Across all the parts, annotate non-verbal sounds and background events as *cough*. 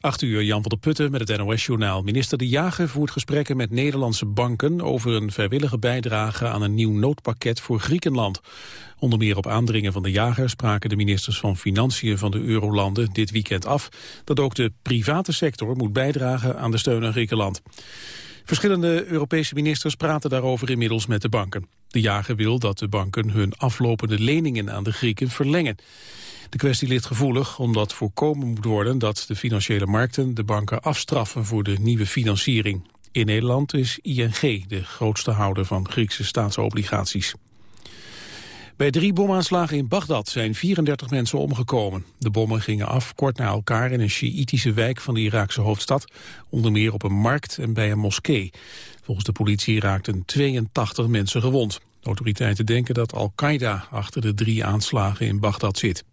8 uur, Jan van der Putten met het NOS-journaal. Minister De Jager voert gesprekken met Nederlandse banken... over een vrijwillige bijdrage aan een nieuw noodpakket voor Griekenland. Onder meer op aandringen van De Jager spraken de ministers van Financiën van de Eurolanden dit weekend af... dat ook de private sector moet bijdragen aan de steun aan Griekenland. Verschillende Europese ministers praten daarover inmiddels met de banken. De Jager wil dat de banken hun aflopende leningen aan de Grieken verlengen. De kwestie ligt gevoelig omdat voorkomen moet worden dat de financiële markten de banken afstraffen voor de nieuwe financiering. In Nederland is ING de grootste houder van Griekse staatsobligaties. Bij drie bomaanslagen in Bagdad zijn 34 mensen omgekomen. De bommen gingen af kort na elkaar in een Sjiïtische wijk van de Iraakse hoofdstad. Onder meer op een markt en bij een moskee. Volgens de politie raakten 82 mensen gewond. Autoriteiten denken dat Al-Qaeda achter de drie aanslagen in Bagdad zit.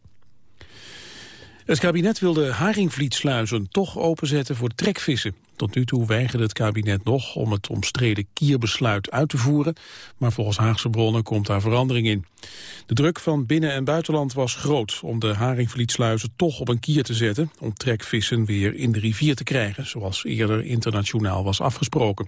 Het kabinet wil de haringvlietsluizen toch openzetten voor trekvissen. Tot nu toe weigerde het kabinet nog om het omstreden kierbesluit uit te voeren, maar volgens Haagse bronnen komt daar verandering in. De druk van binnen- en buitenland was groot om de haringvlietsluizen toch op een kier te zetten, om trekvissen weer in de rivier te krijgen, zoals eerder internationaal was afgesproken.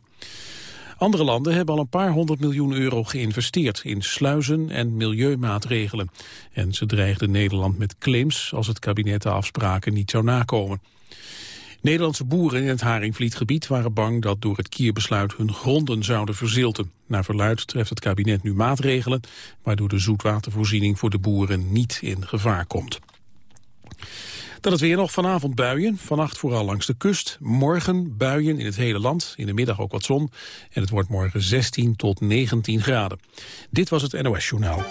Andere landen hebben al een paar honderd miljoen euro geïnvesteerd in sluizen en milieumaatregelen. En ze dreigden Nederland met claims als het kabinet de afspraken niet zou nakomen. Nederlandse boeren in het Haringvlietgebied waren bang dat door het kierbesluit hun gronden zouden verzilten. Naar verluid treft het kabinet nu maatregelen waardoor de zoetwatervoorziening voor de boeren niet in gevaar komt. Dan het weer nog vanavond buien, vannacht vooral langs de kust. Morgen buien in het hele land, in de middag ook wat zon. En het wordt morgen 16 tot 19 graden. Dit was het NOS Journaal.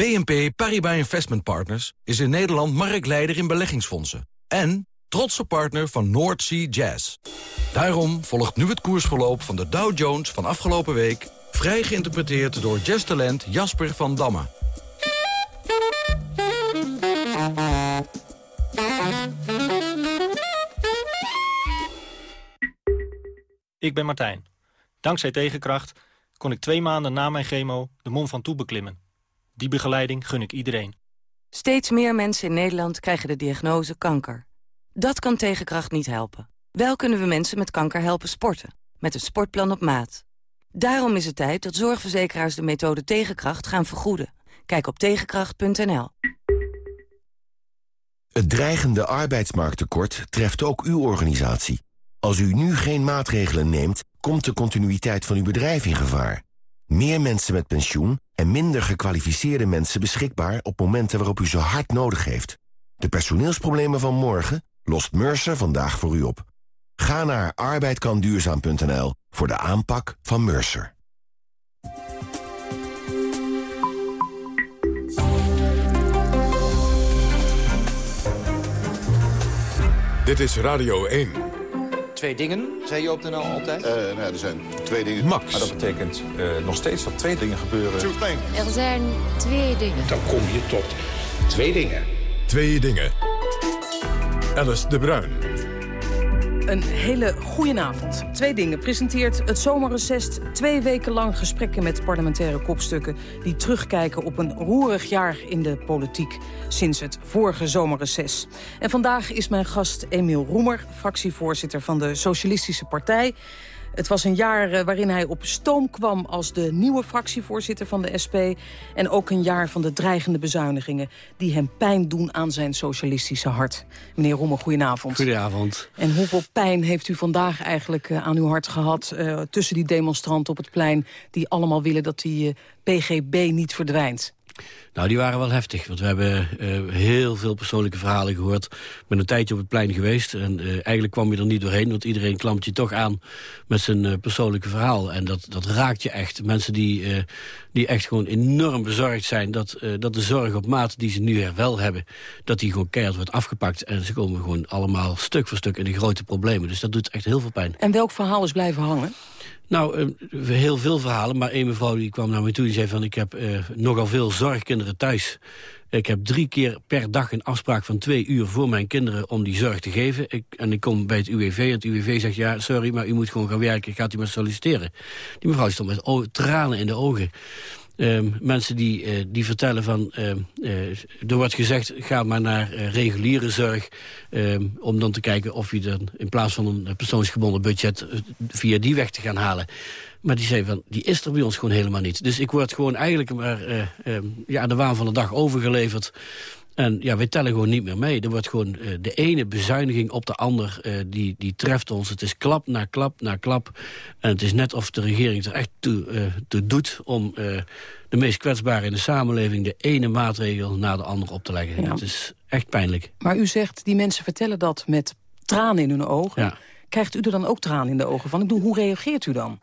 BNP Paribas Investment Partners is in Nederland marktleider in beleggingsfondsen. En trotse partner van North Sea Jazz. Daarom volgt nu het koersverloop van de Dow Jones van afgelopen week... vrij geïnterpreteerd door jazztalent Jasper van Damme. Ik ben Martijn. Dankzij Tegenkracht kon ik twee maanden na mijn chemo de Mont Ventoux beklimmen. Die begeleiding gun ik iedereen. Steeds meer mensen in Nederland krijgen de diagnose kanker. Dat kan Tegenkracht niet helpen. Wel kunnen we mensen met kanker helpen sporten. Met een sportplan op maat. Daarom is het tijd dat zorgverzekeraars de methode Tegenkracht gaan vergoeden. Kijk op tegenkracht.nl. Het dreigende arbeidsmarkttekort treft ook uw organisatie. Als u nu geen maatregelen neemt, komt de continuïteit van uw bedrijf in gevaar. Meer mensen met pensioen en minder gekwalificeerde mensen beschikbaar op momenten waarop u ze hard nodig heeft. De personeelsproblemen van morgen lost Mercer vandaag voor u op. Ga naar arbeidkanduurzaam.nl voor de aanpak van Mercer. Dit is Radio 1. Twee dingen, zei je op de NL altijd? Uh, nou, er zijn twee dingen. Max. Maar dat betekent uh, nog steeds dat twee dingen gebeuren. Er zijn twee dingen. Dan kom je tot twee dingen. Twee dingen. Alice de Bruin. Een hele goede avond. Twee dingen presenteert het zomerreces twee weken lang gesprekken met parlementaire kopstukken die terugkijken op een roerig jaar in de politiek sinds het vorige zomerreces. En vandaag is mijn gast Emiel Roemer, fractievoorzitter van de Socialistische Partij. Het was een jaar eh, waarin hij op stoom kwam als de nieuwe fractievoorzitter van de SP. En ook een jaar van de dreigende bezuinigingen die hem pijn doen aan zijn socialistische hart. Meneer Rommel, goedenavond. Goedenavond. En hoeveel pijn heeft u vandaag eigenlijk eh, aan uw hart gehad uh, tussen die demonstranten op het plein die allemaal willen dat die uh, PGB niet verdwijnt? Nou, die waren wel heftig. Want we hebben uh, heel veel persoonlijke verhalen gehoord. Ik ben een tijdje op het plein geweest. En uh, eigenlijk kwam je er niet doorheen. Want iedereen klampt je toch aan met zijn uh, persoonlijke verhaal. En dat, dat raakt je echt. Mensen die, die echt gewoon enorm bezorgd zijn... Dat, dat de zorg op maat die ze nu er wel hebben... dat die gewoon keihard wordt afgepakt. En ze komen gewoon allemaal stuk voor stuk in de grote problemen. Dus dat doet echt heel veel pijn. En welk verhaal is blijven hangen? Nou, uh, heel veel verhalen, maar één mevrouw die kwam naar me toe en zei van... ik heb uh, nogal veel zorgkinderen thuis. Ik heb drie keer per dag een afspraak van twee uur voor mijn kinderen om die zorg te geven. Ik, en ik kom bij het UWV en het UWV zegt, ja, sorry, maar u moet gewoon gaan werken. Gaat u maar solliciteren. Die mevrouw stond met tranen in de ogen. Ehm, mensen die, uh, die vertellen van... Uh, er wordt gezegd, ga maar naar reguliere zorg... Ehm, om dan te kijken of je dan in plaats van een persoonsgebonden budget... via die weg te gaan halen. Maar die zei van, die is er bij ons gewoon helemaal niet. Dus ik word gewoon eigenlijk maar ehm, ja, de waan van de dag overgeleverd... En ja, wij tellen gewoon niet meer mee. Er wordt gewoon uh, de ene bezuiniging op de ander, uh, die, die treft ons. Het is klap na klap na klap. En het is net of de regering er echt toe, toe doet om de meest kwetsbaren in de samenleving... de ene maatregel na de andere op te leggen. Ja. Het is echt pijnlijk. Maar u zegt, die mensen vertellen dat met tranen in hun ogen. Ja. Krijgt u er dan ook tranen in de ogen van? Ik bedoel, hoe reageert u dan?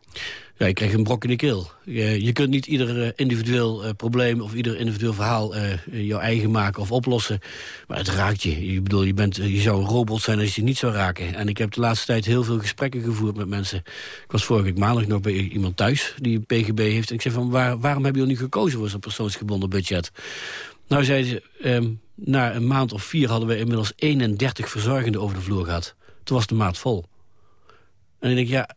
Ja, je krijgt een brok in de keel. Je, kunt niet ieder uh, individueel uh, probleem of ieder individueel verhaal uh, jouw eigen maken of oplossen. Maar het raakt je. Je, bedoel, je, bent, je zou een robot zijn als je niet zou raken. En ik heb de laatste tijd heel veel gesprekken gevoerd met mensen. Ik was vorige week maandag nog bij iemand thuis die een PGB heeft. En ik zei van, waar, waarom hebben jullie nu gekozen voor zo'n persoonsgebonden budget? Nou, zei ze, um, na een maand of vier hadden we inmiddels 31 verzorgenden over de vloer gehad. Toen was de maat vol. En ik denk, ja,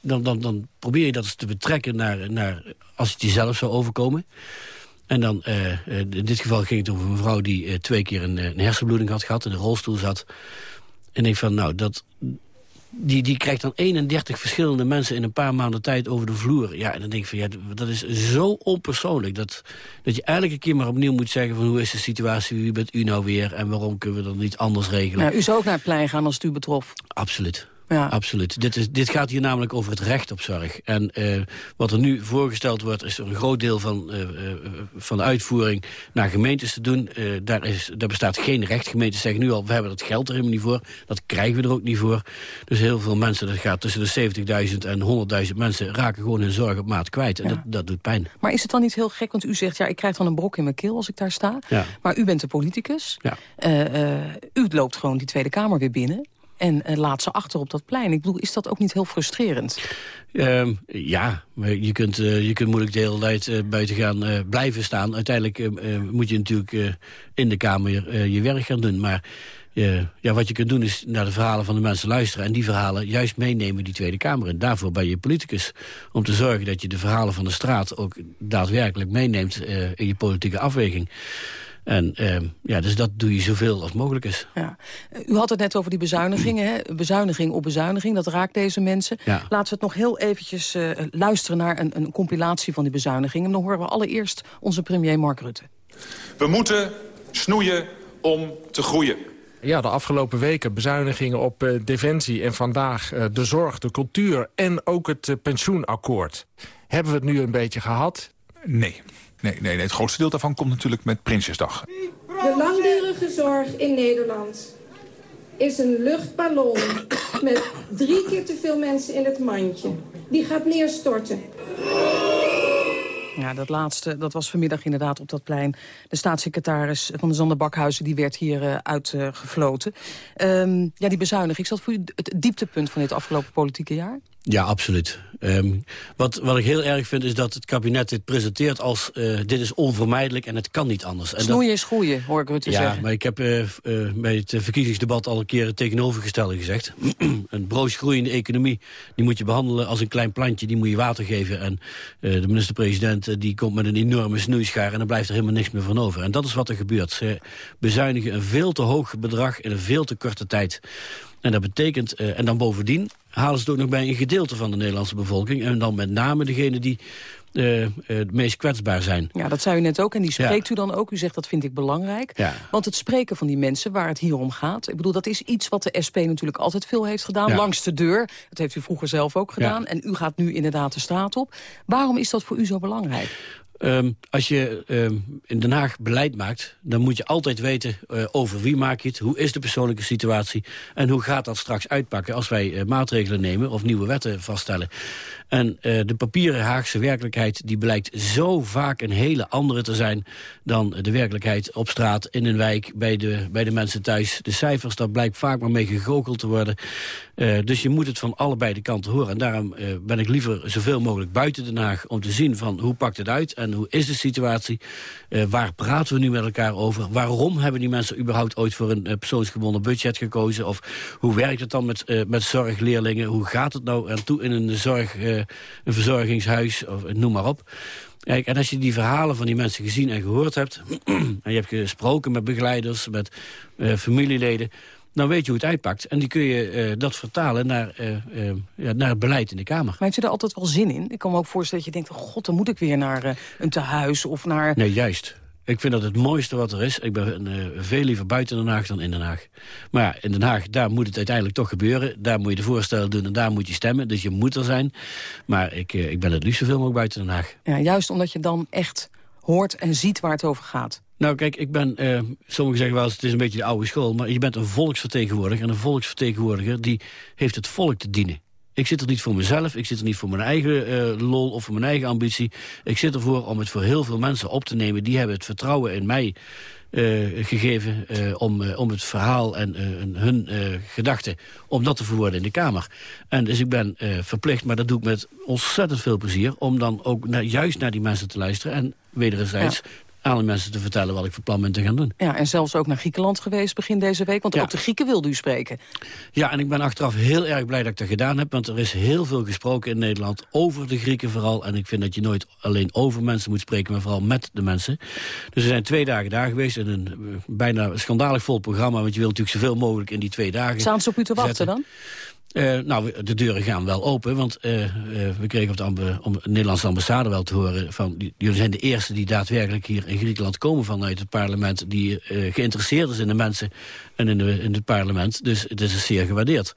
dan, dan, dan probeer je dat eens te betrekken naar, naar als het jezelf zou overkomen. En dan, uh, in dit geval ging het over een vrouw die uh, twee keer een, een, hersenbloeding had gehad... in een rolstoel zat. En ik van, nou, dat, die, die krijgt dan 31 verschillende mensen in een paar maanden tijd over de vloer. Ja, en dan denk ik van, ja, dat is zo onpersoonlijk. Dat, dat je elke keer maar opnieuw moet zeggen van, hoe is de situatie, wie bent u nou weer... en waarom kunnen we dat niet anders regelen. Nou, u zou ook naar het plein gaan als het u betrof. Absoluut. Ja. Absoluut. Dit, is, dit gaat hier namelijk over het recht op zorg. En uh, wat er nu voorgesteld wordt, is een groot deel van, uh, uh, van de uitvoering naar gemeentes te doen. daar, is, daar bestaat geen recht. Gemeentes zeggen nu al, we hebben dat geld er helemaal niet voor. Dat krijgen we er ook niet voor. Dus heel veel mensen, dat gaat tussen de 70.000 en 100.000 mensen... raken gewoon hun zorg op maat kwijt. En ja. dat, dat doet pijn. Maar is het dan niet heel gek, want u zegt... ja, ik krijg dan een brok in mijn keel als ik daar sta. Ja. Maar u bent de politicus. Ja. u loopt gewoon die Tweede Kamer weer binnen en uh, laat ze achter op dat plein. Ik bedoel, is dat ook niet heel frustrerend? Um, ja, je kunt, uh, je kunt moeilijk de hele tijd uh, buiten gaan blijven staan. Uiteindelijk moet je natuurlijk in de Kamer je werk gaan doen. Maar ja, wat je kunt doen is naar de verhalen van de mensen luisteren... en die verhalen juist meenemen die Tweede Kamer in. Daarvoor ben je politicus. Om te zorgen dat je de verhalen van de straat ook daadwerkelijk meeneemt... in je politieke afweging. En uh, ja, dus dat doe je zoveel als mogelijk is. Ja. U had het net over die bezuinigingen. Hè? Bezuiniging op bezuiniging, dat raakt deze mensen. Ja. Laten we het nog heel eventjes uh, luisteren naar een, een compilatie van die bezuinigingen. En dan horen we allereerst onze premier Mark Rutte. We moeten snoeien om te groeien. Ja, de afgelopen weken bezuinigingen op uh, defensie en vandaag uh, de zorg, de cultuur en ook het uh, pensioenakkoord. Hebben we het nu een beetje gehad? Nee. Nee, nee, nee, het grootste deel daarvan komt natuurlijk met Prinsjesdag. De langdurige zorg in Nederland is een luchtballon met drie keer te veel mensen in het mandje. Die gaat neerstorten. Ja, dat laatste, dat was vanmiddag inderdaad op dat plein. De staatssecretaris van de Zanderbakhuizen, die werd hier uh, uitgefloten. Uh, um, ja, die bezuiniging, is dat voor u het dieptepunt van dit afgelopen politieke jaar? Ja, absoluut. Um, wat, wat ik heel erg vind is dat het kabinet dit presenteert als... Uh, dit is onvermijdelijk en het kan niet anders. En Snoeien is groeien, hoor ik Rutte ja, zeggen. Ja, maar ik heb uh, uh, bij het verkiezingsdebat al een keer het tegenovergestelde gezegd. *clears throat* een broos groeiende economie, die moet je behandelen als een klein plantje. Die moet je water geven. En de minister-president die komt met een enorme snoeischaar... en dan blijft er helemaal niks meer van over. En dat is wat er gebeurt. Ze bezuinigen een veel te hoog bedrag in een veel te korte tijd. En dat betekent, en dan bovendien halen ze het ook nog bij een gedeelte van de Nederlandse bevolking. En dan met name degene die uh, uh, het meest kwetsbaar zijn. Ja, dat zei u net ook. En die spreekt ja. u dan ook. U zegt dat vind ik belangrijk. Ja. Want het spreken van die mensen waar het hier om gaat... ik bedoel, dat is iets wat de SP natuurlijk altijd veel heeft gedaan. Ja. Langs de deur. Dat heeft u vroeger zelf ook gedaan. En u gaat nu inderdaad de straat op. Waarom is dat voor u zo belangrijk? Um, als je um, in Den Haag beleid maakt, dan moet je altijd weten uh, over wie maak je het, hoe is de persoonlijke situatie en hoe gaat dat straks uitpakken als wij uh, maatregelen nemen of nieuwe wetten vaststellen. En uh, de papieren Haagse werkelijkheid die blijkt zo vaak een hele andere te zijn dan de werkelijkheid op straat, in een wijk, bij de, bij de mensen thuis. De cijfers, daar blijkt vaak maar mee gegoocheld te worden. Uh, dus je moet het van allebei de kanten horen. En daarom uh, ben ik liever zoveel mogelijk buiten Den Haag om te zien van hoe pakt het uit en hoe is de situatie. Waar praten we nu met elkaar over? Waarom hebben die mensen überhaupt ooit voor een persoonsgebonden budget gekozen? Of hoe werkt het dan met, met zorgleerlingen? Hoe gaat het nou aan toe in een zorg een verzorgingshuis, of noem maar op. Kijk, en als je die verhalen van die mensen gezien en gehoord hebt... *clears throat* en je hebt gesproken met begeleiders, met uh, familieleden... dan weet je hoe het uitpakt. En die kun je uh, dat vertalen naar, uh, ja, naar het beleid in de Kamer. Maar heeft je er altijd wel zin in? Ik kan me ook voorstellen dat je denkt... Oh god, dan moet ik weer naar een tehuis of naar... Nee, juist. Ik vind dat het mooiste wat er is. Ik ben uh, veel liever buiten Den Haag dan in Den Haag. Maar ja, in Den Haag, daar moet het uiteindelijk toch gebeuren. Daar moet je de voorstellen doen en daar moet je stemmen. Dus je moet er zijn. Maar ik, uh, ik ben het liefst zoveel mogelijk buiten Den Haag. Ja, juist omdat je dan echt hoort en ziet waar het over gaat. Nou kijk, ik ben, uh, sommigen zeggen wel eens het is een beetje de oude school... maar je bent een volksvertegenwoordiger en een volksvertegenwoordiger... die heeft het volk te dienen. Ik zit er niet voor mezelf, ik zit er niet voor mijn eigen uh, lol of voor mijn eigen ambitie. Ik zit ervoor om het voor heel veel mensen op te nemen. Die hebben het vertrouwen in mij uh, gegeven uh, om, om het verhaal en hun gedachten... om dat te verwoorden in de Kamer. En dus ik ben verplicht, maar dat doe ik met ontzettend veel plezier... om dan ook juist naar die mensen te luisteren en wederzijds... aan de mensen te vertellen wat ik van plan ben te gaan doen. Ja, en zelfs ook naar Griekenland geweest begin deze week, want ook de Grieken wilde u spreken. Ja, en ik ben achteraf heel erg blij dat ik dat gedaan heb, want er is heel veel gesproken in Nederland over de Grieken vooral. En ik vind dat je nooit alleen over mensen moet spreken, maar vooral met de mensen. Dus we zijn twee dagen daar geweest in een uh, bijna schandalig vol programma, want je wilt natuurlijk zoveel mogelijk in die twee dagen Staan ze op u te wachten dan? Uh, nou, de deuren gaan wel open, want uh, uh, we kregen op de, om, de Nederlandse ambassade wel te horen... van jullie zijn de eerste die daadwerkelijk hier in Griekenland komen vanuit het parlement... die geïnteresseerd is in de mensen en in, de, in het parlement. Dus het is zeer gewaardeerd.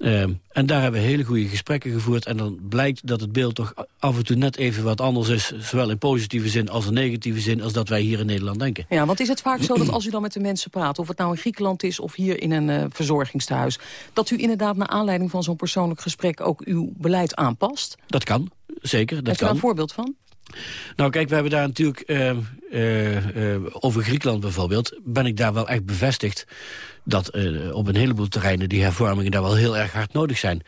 Uh, en daar hebben we hele goede gesprekken gevoerd. En dan blijkt dat het beeld toch af en toe net even wat anders is. Zowel in positieve zin als in negatieve zin. Als dat wij hier in Nederland denken. Ja, want is het vaak zo dat als u dan met de mensen praat. Of het nou in Griekenland is of hier in een uh, verzorgingstehuis. Dat u inderdaad naar aanleiding van zo'n persoonlijk gesprek. ook uw beleid aanpast? Dat kan, zeker. Dat kan. u daar een voorbeeld van? Nou kijk, we hebben daar natuurlijk, uh, uh, uh, over Griekenland bijvoorbeeld... ben ik daar wel echt bevestigd dat op een heleboel terreinen... die hervormingen daar wel heel erg hard nodig zijn.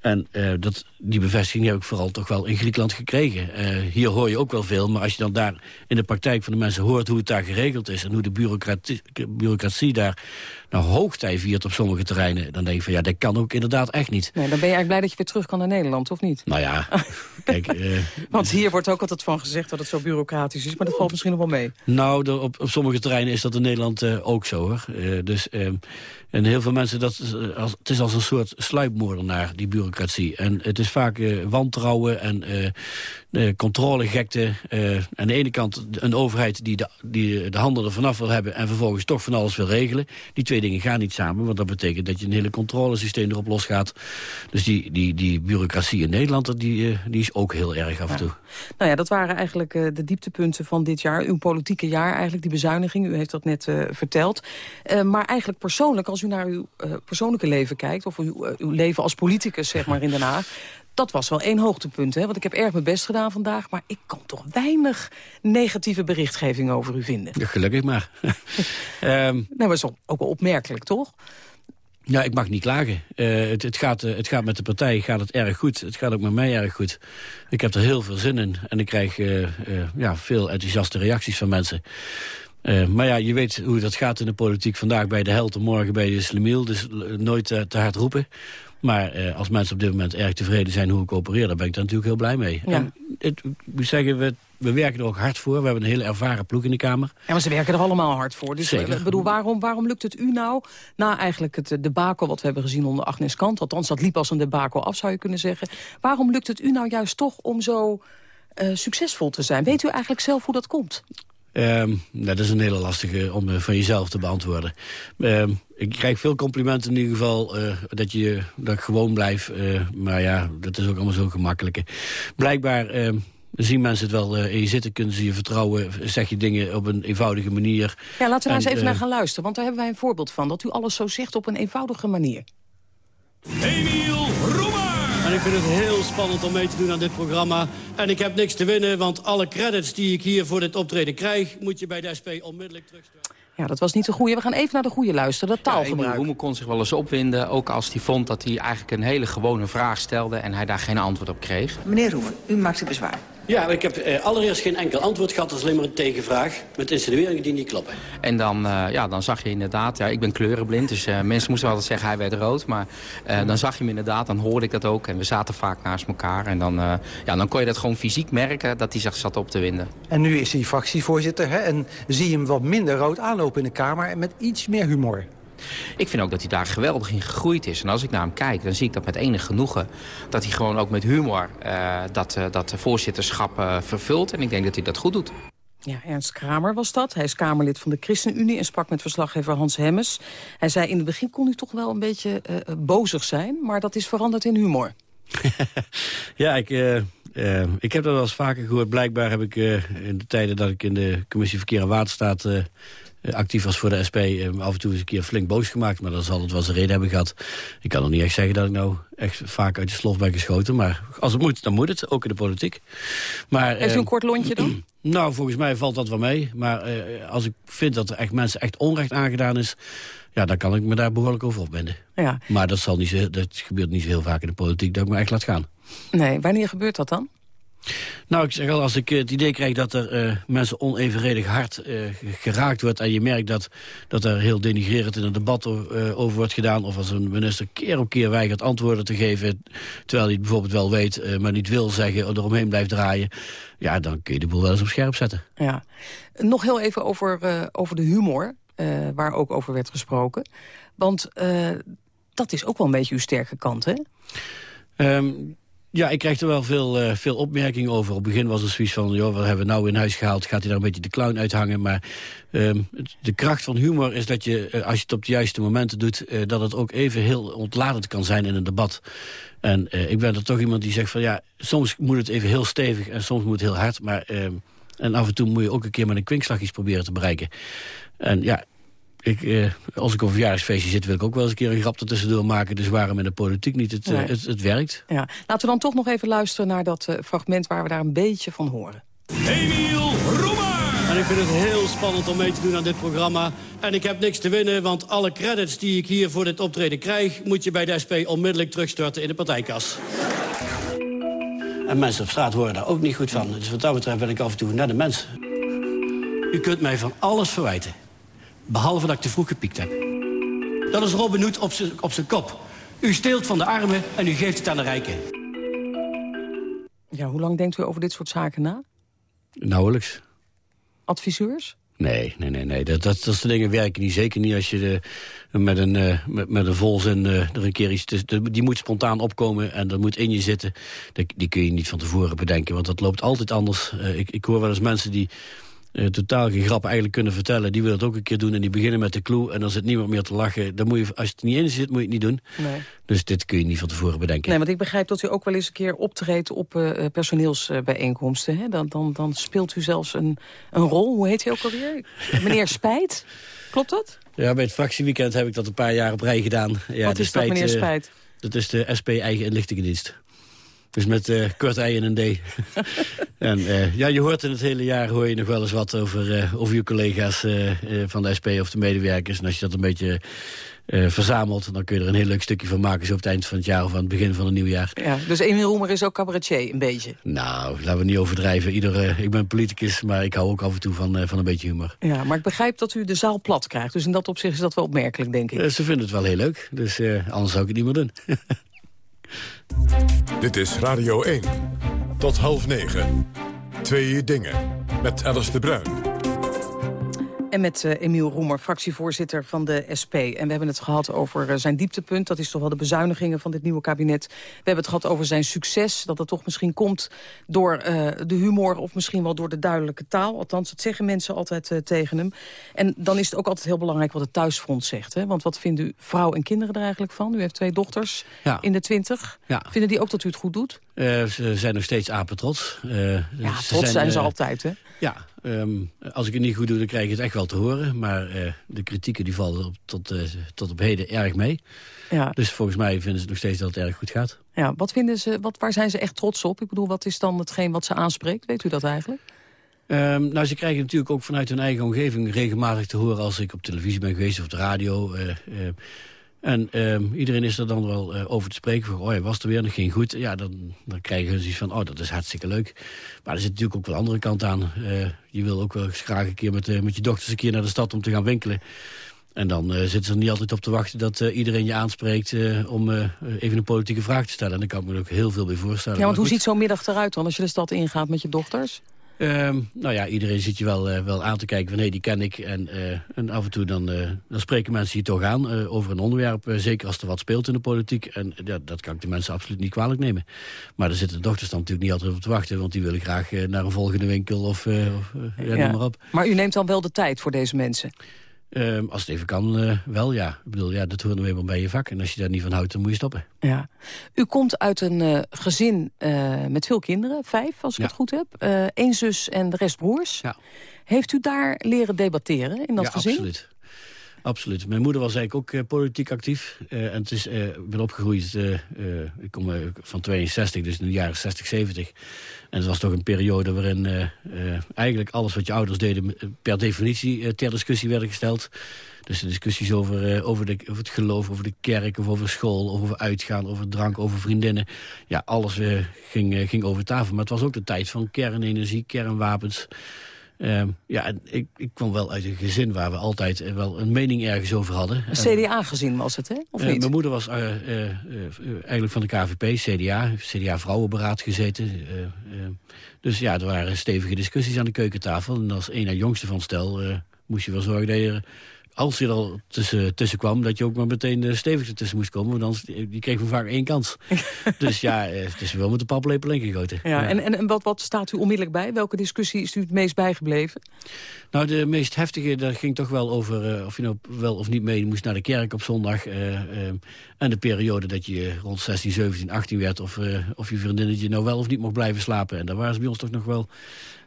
En dat, die bevestiging heb ik vooral toch wel in Griekenland gekregen. Uh, hier hoor je ook wel veel, maar als je dan daar in de praktijk van de mensen hoort... hoe het daar geregeld is en hoe de bureaucratie, bureaucratie daar nou hoogtij viert op sommige terreinen... dan denk je van ja, dat kan ook inderdaad echt niet. Nee, dan ben je eigenlijk blij dat je weer terug kan naar Nederland, of niet? Nou ja, *laughs* kijk... Uh, Want hier wordt ook altijd van gezegd dat het zo bureaucratisch is... maar dat valt misschien nog wel mee. Nou, op, op sommige terreinen is dat in Nederland ook zo, hoor. dus... En heel veel mensen, dat, als, het is als een soort sluipmoordenaar, die bureaucratie. En het is vaak uh, wantrouwen en uh, controlegekte. Aan de ene kant een overheid die de, die de handen er vanaf wil hebben... en vervolgens toch van alles wil regelen. Die twee dingen gaan niet samen, want dat betekent dat je een hele controlesysteem erop losgaat. Dus die, die, die bureaucratie in Nederland, die, die is ook heel erg af en toe. Nou ja, dat waren eigenlijk de dieptepunten van dit jaar. Uw politieke jaar eigenlijk, die bezuiniging. U heeft dat net verteld. maar eigenlijk persoonlijk, als u naar uw persoonlijke leven kijkt... of uw, uw, leven als politicus, zeg maar, in Den Haag... dat was wel één hoogtepunt, hè? Want ik heb erg mijn best gedaan vandaag... maar ik kan toch weinig negatieve berichtgeving over u vinden. Ja, gelukkig maar. um, *laughs* nou, dat is ook wel opmerkelijk, toch? Ja, ik mag niet klagen. Uh, het, het, gaat, uh, het gaat met de partij gaat het erg goed. Het gaat ook met mij erg goed. Ik heb er heel veel zin in. En ik krijg uh, ja, veel enthousiaste reacties van mensen. Maar ja, je weet hoe dat gaat in de politiek. Vandaag bij de held en morgen bij de slimiel. Dus nooit te hard roepen. Maar uh, als mensen op dit moment erg tevreden zijn hoe ik opereer... dan ben ik daar natuurlijk heel blij mee. Ja. En het, we zeggen, we, we werken er ook hard voor. We hebben een hele ervaren ploeg in de Kamer. Ja, maar ze werken er allemaal hard voor. Dus Zeker. Ik bedoel, waarom, waarom lukt het u nou, na eigenlijk het debakel wat we hebben gezien onder Agnes Kant... althans, dat liep als een debakel af, zou je kunnen zeggen. Waarom lukt het u nou juist toch om zo succesvol te zijn? Weet u eigenlijk zelf hoe dat komt? Um, nou, dat is een hele lastige om uh, van jezelf te beantwoorden. Um, ik krijg veel complimenten in ieder geval uh, dat, je, dat ik gewoon blijf. Uh, maar ja, dat is ook allemaal zo gemakkelijk. Blijkbaar uh, zien mensen het wel in je zitten, kunnen ze je vertrouwen. Zeg je dingen op een eenvoudige manier. Ja, laten we daar eens even naar gaan luisteren. Want daar hebben wij een voorbeeld van. Dat u alles zo zegt op een eenvoudige manier. Emiel Roemer! En ik vind het heel spannend om mee te doen aan dit programma. En ik heb niks te winnen, want alle credits die ik hier voor dit optreden krijg... moet je bij de SP onmiddellijk terugsturen. Ja, dat was niet de goede. We gaan even naar de goede luisteren, dat taalgebruik. Ja, Roemer kon zich wel eens opwinden, ook als hij vond dat hij eigenlijk een hele gewone vraag stelde... en hij daar geen antwoord op kreeg. Meneer Roemer, u maakt zich bezwaar. Ja, ik heb eh, allereerst geen enkel antwoord gehad. Dat is alleen maar een tegenvraag met insinueringen die niet kloppen. En dan, uh, ja, dan zag je inderdaad, ja, ik ben kleurenblind, dus uh, mensen moesten altijd zeggen hij werd rood. Maar uh, dan zag je hem inderdaad, dan hoorde ik dat ook. En we zaten vaak naast elkaar. En dan, ja, dan kon je dat gewoon fysiek merken dat hij zich zat op te winden. En nu is hij fractievoorzitter hè, en zie je hem wat minder rood aanlopen in de Kamer en met iets meer humor. Ik vind ook dat hij daar geweldig in gegroeid is. En als ik naar hem kijk, dan zie ik dat met enig genoegen. Dat hij gewoon ook met humor uh, dat, uh, dat voorzitterschap uh, vervult. En ik denk dat hij dat goed doet. Ja, Ernst Kramer was dat. Hij is Kamerlid van de ChristenUnie en sprak met verslaggever Hans Hemmes. Hij zei in het begin kon hij toch wel een beetje bozig zijn, maar dat is veranderd in humor. *laughs* ja, ik, ik heb dat wel eens vaker gehoord. Blijkbaar heb ik in de tijden dat ik in de commissie Verkeer en Waterstaat eh, actief was voor de SP, eh, af en toe eens een keer flink boos gemaakt. Maar dat zal het wel zijn reden hebben gehad. Ik kan nog niet echt zeggen dat ik nou echt vaak uit de slof ben geschoten. Maar als het moet, dan moet het, ook in de politiek. Maar, Heeft u een eh, kort lontje dan? *clears throat* nou, volgens mij valt dat wel mee. Maar als ik vind dat er echt mensen echt onrecht aangedaan is... ja, dan kan ik me daar behoorlijk over opwenden. Ja. Maar dat, zal niet zo, dat gebeurt niet zo heel vaak in de politiek, dat ik me echt laat gaan. Nee, wanneer gebeurt dat dan? Nou, ik zeg al, als ik het idee krijg dat er uh, mensen onevenredig hard uh, geraakt wordt... en je merkt dat, dat er heel denigrerend in een debat uh, over wordt gedaan... of als een minister keer op keer weigert antwoorden te geven... terwijl hij het bijvoorbeeld wel weet, maar niet wil zeggen... of eromheen blijft draaien... ja, dan kun je de boel wel eens op scherp zetten. Ja. Nog heel even over, over de humor, waar ook over werd gesproken. Want dat is ook wel een beetje uw sterke kant, hè? Um, ja, ik krijg er wel veel, uh, veel opmerkingen over. Op het begin was het zoiets van, joh, wat hebben we nou in huis gehaald? Gaat hij daar een beetje de clown uithangen? Maar uh, de kracht van humor is dat je, uh, als je het op de juiste momenten doet... Uh, dat het ook even heel ontladend kan zijn in een debat. En ik ben er toch iemand die zegt van, ja, soms moet het even heel stevig... en soms moet het heel hard, maar... Ehm, en af en toe moet je ook een keer met een kwinkslag iets proberen te bereiken. En ja, ik, eh, als ik op een verjaardagsfeestje zit, wil ik ook wel eens een keer een grap ertussendoor maken. Dus waarom in de politiek niet? Het, eh, het, het, werkt. Ja. Laten we dan toch nog even luisteren naar dat uh, fragment waar we daar een beetje van horen. Emiel Roemer! En ik vind het heel spannend om mee te doen aan dit programma. En ik heb niks te winnen, want alle credits die ik hier voor dit optreden krijg... moet je bij de SP onmiddellijk terugstorten in de partijkas. En mensen op straat worden daar ook niet goed van. Dus wat dat betreft ben ik af en toe naar de mensen. U kunt mij van alles verwijten. Behalve dat ik te vroeg gepiekt heb. Dat is Robin Hood op zijn kop. U steelt van de armen en u geeft het aan de rijken. Ja, hoe lang denkt u over dit soort zaken na? Nauwelijks. Adviseurs? Nee, nee, nee. nee. Dat, dat, dat soort dingen werken niet. Zeker niet als je de, met, een, uh, met, met een volzin uh, er een keer iets... die moet spontaan opkomen en dat moet in je zitten. Die, die kun je niet van tevoren bedenken, want dat loopt altijd anders. Uh, ik, ik hoor wel eens mensen die uh, totaal geen grap eigenlijk kunnen vertellen. Die willen het ook een keer doen en die beginnen met de clue. En dan zit niemand meer te lachen. Dan moet je, als het niet in zit, moet je het niet doen. Nee. Dus dit kun je niet van tevoren bedenken. Nee, want ik begrijp dat u ook wel eens een keer optreedt op uh, personeelsbijeenkomsten. Hè? Dan, dan, dan speelt u zelfs een, een rol. Hoe heet hij ook alweer? *laughs* Meneer Spijt. Klopt dat? Ja, bij het fractieweekend heb ik dat een paar jaar op rij gedaan. Ja, Wat is Spijt, dat, meneer Spijt? dat is de SP eigen inlichtingendienst. Dus met uh, kort ei en een D. *laughs* en uh, ja, je hoort in het hele jaar hoor je nog wel eens wat over, uh, over je collega's van de SP of de medewerkers. En als je dat een beetje verzamelt, dan kun je er een heel leuk stukje van maken. Zo op het eind van het jaar of aan het begin van het nieuwjaar. Ja, dus Emil Roemer is ook cabaretier, een beetje? Nou, laten we niet overdrijven. Ieder, ik ben politicus, maar ik hou ook af en toe van, van een beetje humor. Ja, maar ik begrijp dat u de zaal plat krijgt. Dus in dat opzicht is dat wel opmerkelijk, denk ik. ze vinden het wel heel leuk. Dus anders zou ik het niet meer doen. *laughs* Dit is Radio 1. Tot half negen. Twee dingen. Met Alice de Bruin. En met uh, Emiel Roemer, fractievoorzitter van de SP. En we hebben het gehad over uh, zijn dieptepunt. Dat is toch wel de bezuinigingen van dit nieuwe kabinet. We hebben het gehad over zijn succes. Dat het toch misschien komt door uh, de humor of misschien wel door de duidelijke taal. Althans, dat zeggen mensen altijd tegen hem. En dan is het ook altijd heel belangrijk wat het thuisfront zegt. Hè? Want wat vinden u vrouw en kinderen er eigenlijk van? U heeft twee dochters ja. in de twintig. Ja. Vinden die ook dat u het goed doet? Ze zijn nog steeds apetrots. ja, trots zijn, ze altijd, hè? Ja, um, als ik het niet goed doe, dan krijg je het echt wel te horen. Maar uh, de kritieken die vallen op, tot, uh, tot op heden erg mee. Ja. Dus volgens mij vinden ze nog steeds dat het erg goed gaat. Ja, wat vinden ze, wat, waar zijn ze echt trots op? Ik bedoel, wat is dan hetgeen wat ze aanspreekt? Weet u dat eigenlijk? Um, nou, ze krijgen natuurlijk ook vanuit hun eigen omgeving regelmatig te horen... als ik op televisie ben geweest of op de radio... Uh, En ehm, iedereen is er dan wel uh, over te spreken. Van, oh, ja, was er weer, nog ging goed. Ja, dan, dan krijgen ze zoiets van, oh, dat is hartstikke leuk. Maar er zit natuurlijk ook wel andere kant aan. Uh, je wil ook wel graag een keer met, uh, met je dochters een keer naar de stad om te gaan winkelen. En dan zitten ze er niet altijd op te wachten dat iedereen je aanspreekt... om even een politieke vraag te stellen. En daar kan ik me ook heel veel bij voorstellen. Ja, want hoe ziet zo'n middag eruit dan als je de stad ingaat met je dochters? Um, nou ja, iedereen zit je wel, uh, wel aan te kijken van hé, die ken ik. En, uh, en af en toe dan, uh, dan spreken mensen je toch aan over een onderwerp. zeker als er wat speelt in de politiek. En ja, dat kan ik de mensen absoluut niet kwalijk nemen. Maar daar zitten de dochters dan natuurlijk niet altijd op te wachten. Want die willen graag naar een volgende winkel of, of ja, ja. maar op. Maar u neemt dan wel de tijd voor deze mensen? Uh, als het even kan, uh, wel ja. Ik bedoel, ja, dat hoort nou eenmaal bij je vak. En als je daar niet van houdt, dan moet je stoppen. Ja. U komt uit een uh, gezin met veel kinderen, vijf als ik ja. het goed heb. Eén zus en de rest broers. Ja. Heeft u daar leren debatteren in dat ja, gezin? absoluut. Absoluut. Mijn moeder was eigenlijk ook uh, politiek actief. Uh, en het is, uh, ik ben opgegroeid, ik kom van 62, dus in de jaren 60, 70. En het was toch een periode waarin eigenlijk alles wat je ouders deden... per definitie ter discussie werden gesteld. Dus de discussies over, over, de, het geloof, over de kerk, of over school... of over uitgaan, over drank, over vriendinnen. Ja, alles ging, ging over tafel. Maar het was ook de tijd van kernenergie, kernwapens... Uh, ja, ik, ik kwam wel uit een gezin waar we altijd wel een mening ergens over hadden. Een CDA-gezin was het, hè? Of uh, niet? Mijn moeder was uh, eigenlijk van de KVP, CDA, CDA-vrouwenberaad gezeten. dus ja, er waren stevige discussies aan de keukentafel. En als een en jongste van stel moest je wel zorgen dat je als je er al tussen, tussen kwam, dat je ook maar meteen uh, stevig ertussen moest komen. Want anders die kreeg me vaak één kans. *laughs* dus ja, het is wel met de paplepel ingegoten. Ja, ja. En, en, en wat, wat staat u onmiddellijk bij? Welke discussie is u het meest bijgebleven? Nou, de meest heftige, daar ging toch wel over uh, of je nou wel of niet mee moest naar de kerk op zondag. Uh, en de periode dat je rond 16, 17, 18 werd. Of, of je vriendinnetje nou wel of niet mocht blijven slapen. En daar waren ze bij ons toch nog wel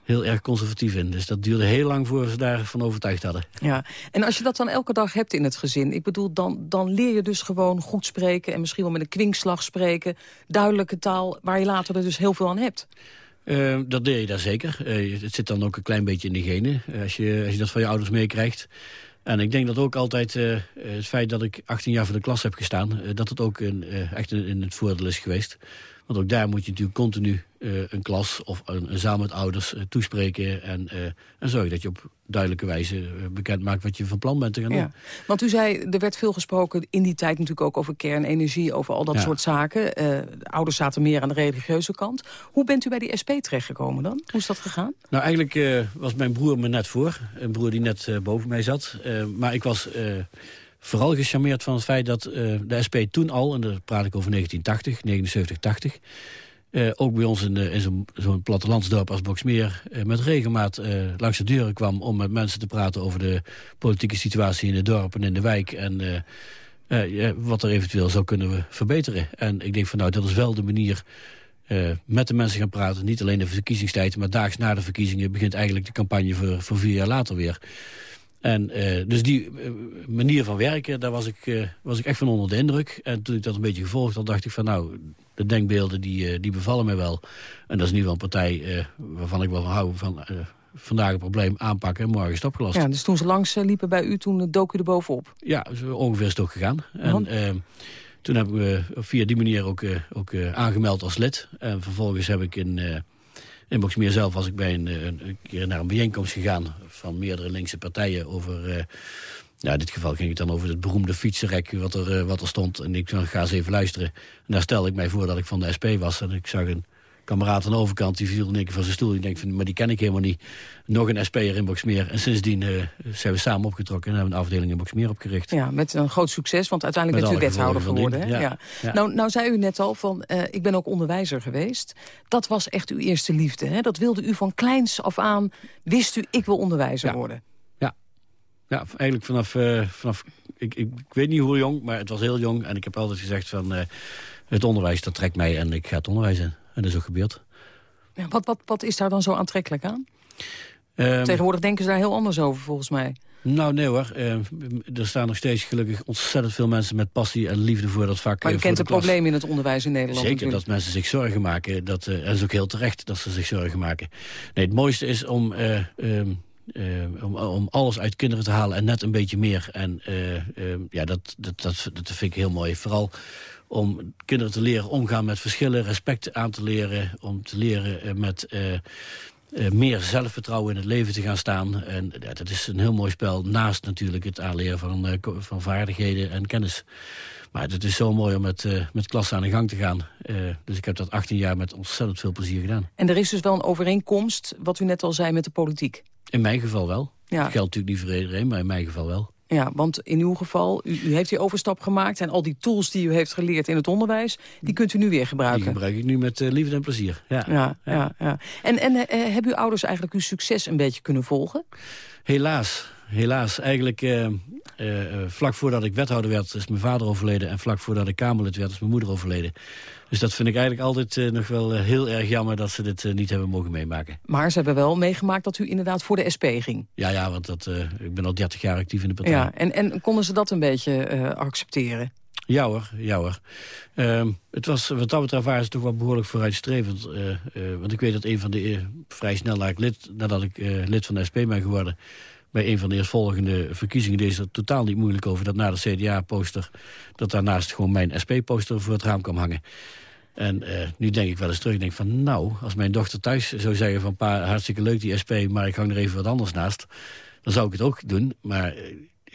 heel erg conservatief in. Dus dat duurde heel lang voor ze daarvan overtuigd hadden. Ja, en als je dat dan elke dag hebt in het gezin... ik bedoel, dan, dan leer je dus gewoon goed spreken... en misschien wel met een kwinkslag spreken. Duidelijke taal, waar je later er dus heel veel aan hebt. Uh, dat leer je daar zeker. Uh, het zit dan ook een klein beetje in de genen. Uh, als, je, als je dat van je ouders meekrijgt. En ik denk dat ook altijd het feit dat ik 18 jaar voor de klas heb gestaan... dat het ook een, echt in, in het voordeel is geweest. Want ook daar moet je natuurlijk continu een klas of een, een zaal met ouders uh, toespreken. En, uh, en dat je op duidelijke wijze bekend maakt wat je van plan bent te gaan doen. Ja. Want u zei, er werd veel gesproken in die tijd natuurlijk ook over kernenergie, over al dat ja. soort zaken. de ouders zaten meer aan de religieuze kant. Hoe bent u bij die SP terechtgekomen dan? Hoe is dat gegaan? Nou, eigenlijk was mijn broer me net voor. Een broer die net boven mij zat. maar ik was vooral gecharmeerd van het feit dat uh, de SP toen al... en daar praat ik over 1980, 79, 80... Uh, ook bij ons in, in zo'n zo plattelandsdorp als Boksmeer... Uh, met regelmaat langs de deuren kwam om met mensen te praten... over de politieke situatie in het dorp en in de wijk... en wat er eventueel zou kunnen verbeteren. En ik denk van nou, dat is wel de manier... met de mensen gaan praten, niet alleen de verkiezingstijd... maar daags na de verkiezingen begint eigenlijk de campagne voor, voor vier jaar later weer... En uh, dus die uh, manier van werken, daar was ik, uh, was ik echt van onder de indruk. En toen ik dat een beetje gevolgd had, dacht ik van nou, de denkbeelden die, die bevallen mij wel. En dat is nu wel een partij waarvan ik wel van hou van vandaag een probleem aanpakken en morgen is het opgelost. Ja, dus toen ze langs liepen bij u, toen dook u er bovenop? Ja, ongeveer is het ook gegaan. En, toen heb ik me via die manier ook, ook aangemeld als lid. En vervolgens heb ik in in Boksmeer zelf was ik bij een, een, een, keer naar een bijeenkomst gegaan... van meerdere linkse partijen over... Ja, in dit geval ging het dan over het beroemde fietsenrek wat er, uh, wat er stond. En ik ga eens even luisteren. En daar stelde ik mij voor dat ik van de SP was. En ik zag een kameraad aan de overkant, die viel in één keer van zijn stoel. Ik denk van, maar die ken ik helemaal niet. Nog een SP'er in Boksmeer. En sindsdien uh, zijn we samen opgetrokken en hebben een afdeling in Boksmeer opgericht. Ja, met een groot succes, want uiteindelijk bent u wethouder geworden. Hè? Ja. Ja. Ja. Nou, nou zei u net al, van, uh, ik ben ook onderwijzer geweest. Dat was echt uw eerste liefde. Hè? Dat wilde u van kleins af aan, wist u, ik wil onderwijzer worden. Ja, ja eigenlijk vanaf, uh, vanaf ik, ik, ik, weet niet hoe jong, maar het was heel jong. En ik heb altijd gezegd van, het onderwijs, dat trekt mij en ik ga het onderwijs in. En dat is ook gebeurd. Ja, wat, wat, wat is daar dan zo aantrekkelijk aan? Um, Tegenwoordig denken ze daar heel anders over, volgens mij. Nou, nee hoor. Uh, er staan nog steeds gelukkig ontzettend veel mensen met passie en liefde voor dat vak. Maar je kent de problemen in het onderwijs in Nederland Zeker, natuurlijk. dat mensen zich zorgen maken. Dat, uh, en dat is ook heel terecht dat ze zich zorgen maken. Nee, het mooiste is om... Uh, om, om alles uit kinderen te halen en net een beetje meer. En ja, dat, dat, dat, dat vind ik heel mooi. Vooral om kinderen te leren omgaan met verschillen, respect aan te leren... om te leren met meer zelfvertrouwen in het leven te gaan staan. En ja, dat is een heel mooi spel, naast natuurlijk het aanleren van, van vaardigheden en kennis. Maar het is zo mooi om met, met klassen aan de gang te gaan. Dus ik heb dat 18 jaar met ontzettend veel plezier gedaan. En er is dus wel een overeenkomst, wat u net al zei, met de politiek? In mijn geval wel. Ja. Dat geldt natuurlijk niet voor iedereen, maar in mijn geval wel. Ja, want in uw geval, u, u, heeft die overstap gemaakt... en al die tools die u heeft geleerd in het onderwijs... die kunt u nu weer gebruiken. Die gebruik ik nu met uh, liefde en plezier, ja. ja, ja. ja en en hebben uw ouders eigenlijk uw succes een beetje kunnen volgen? Helaas, helaas. Eigenlijk uh, vlak voordat ik wethouder werd is mijn vader overleden... en vlak voordat ik Kamerlid werd is mijn moeder overleden. Dus dat vind ik eigenlijk altijd nog wel heel erg jammer... dat ze dit niet hebben mogen meemaken. Maar ze hebben wel meegemaakt dat u inderdaad voor de SP ging. Ja, ja want dat, ik ben al 30 jaar actief in de partij. Ja, en, en konden ze dat een beetje accepteren? Ja hoor, ja hoor. Uh, het was, wat dat betreft waren ze toch wel behoorlijk vooruitstrevend. Uh, uh, want ik weet dat een van de, vrij snel nadat ik lid, nadat ik lid van de SP ben geworden bij een van de eerstvolgende verkiezingen deed het totaal niet moeilijk over... dat na de CDA-poster, dat daarnaast gewoon mijn SP-poster voor het raam kwam hangen. En uh, nu denk ik wel eens terug, denk van nou, als mijn dochter thuis zou zeggen van pa, hartstikke leuk die SP, maar ik hang er even wat anders naast, dan zou ik het ook doen. Maar uh,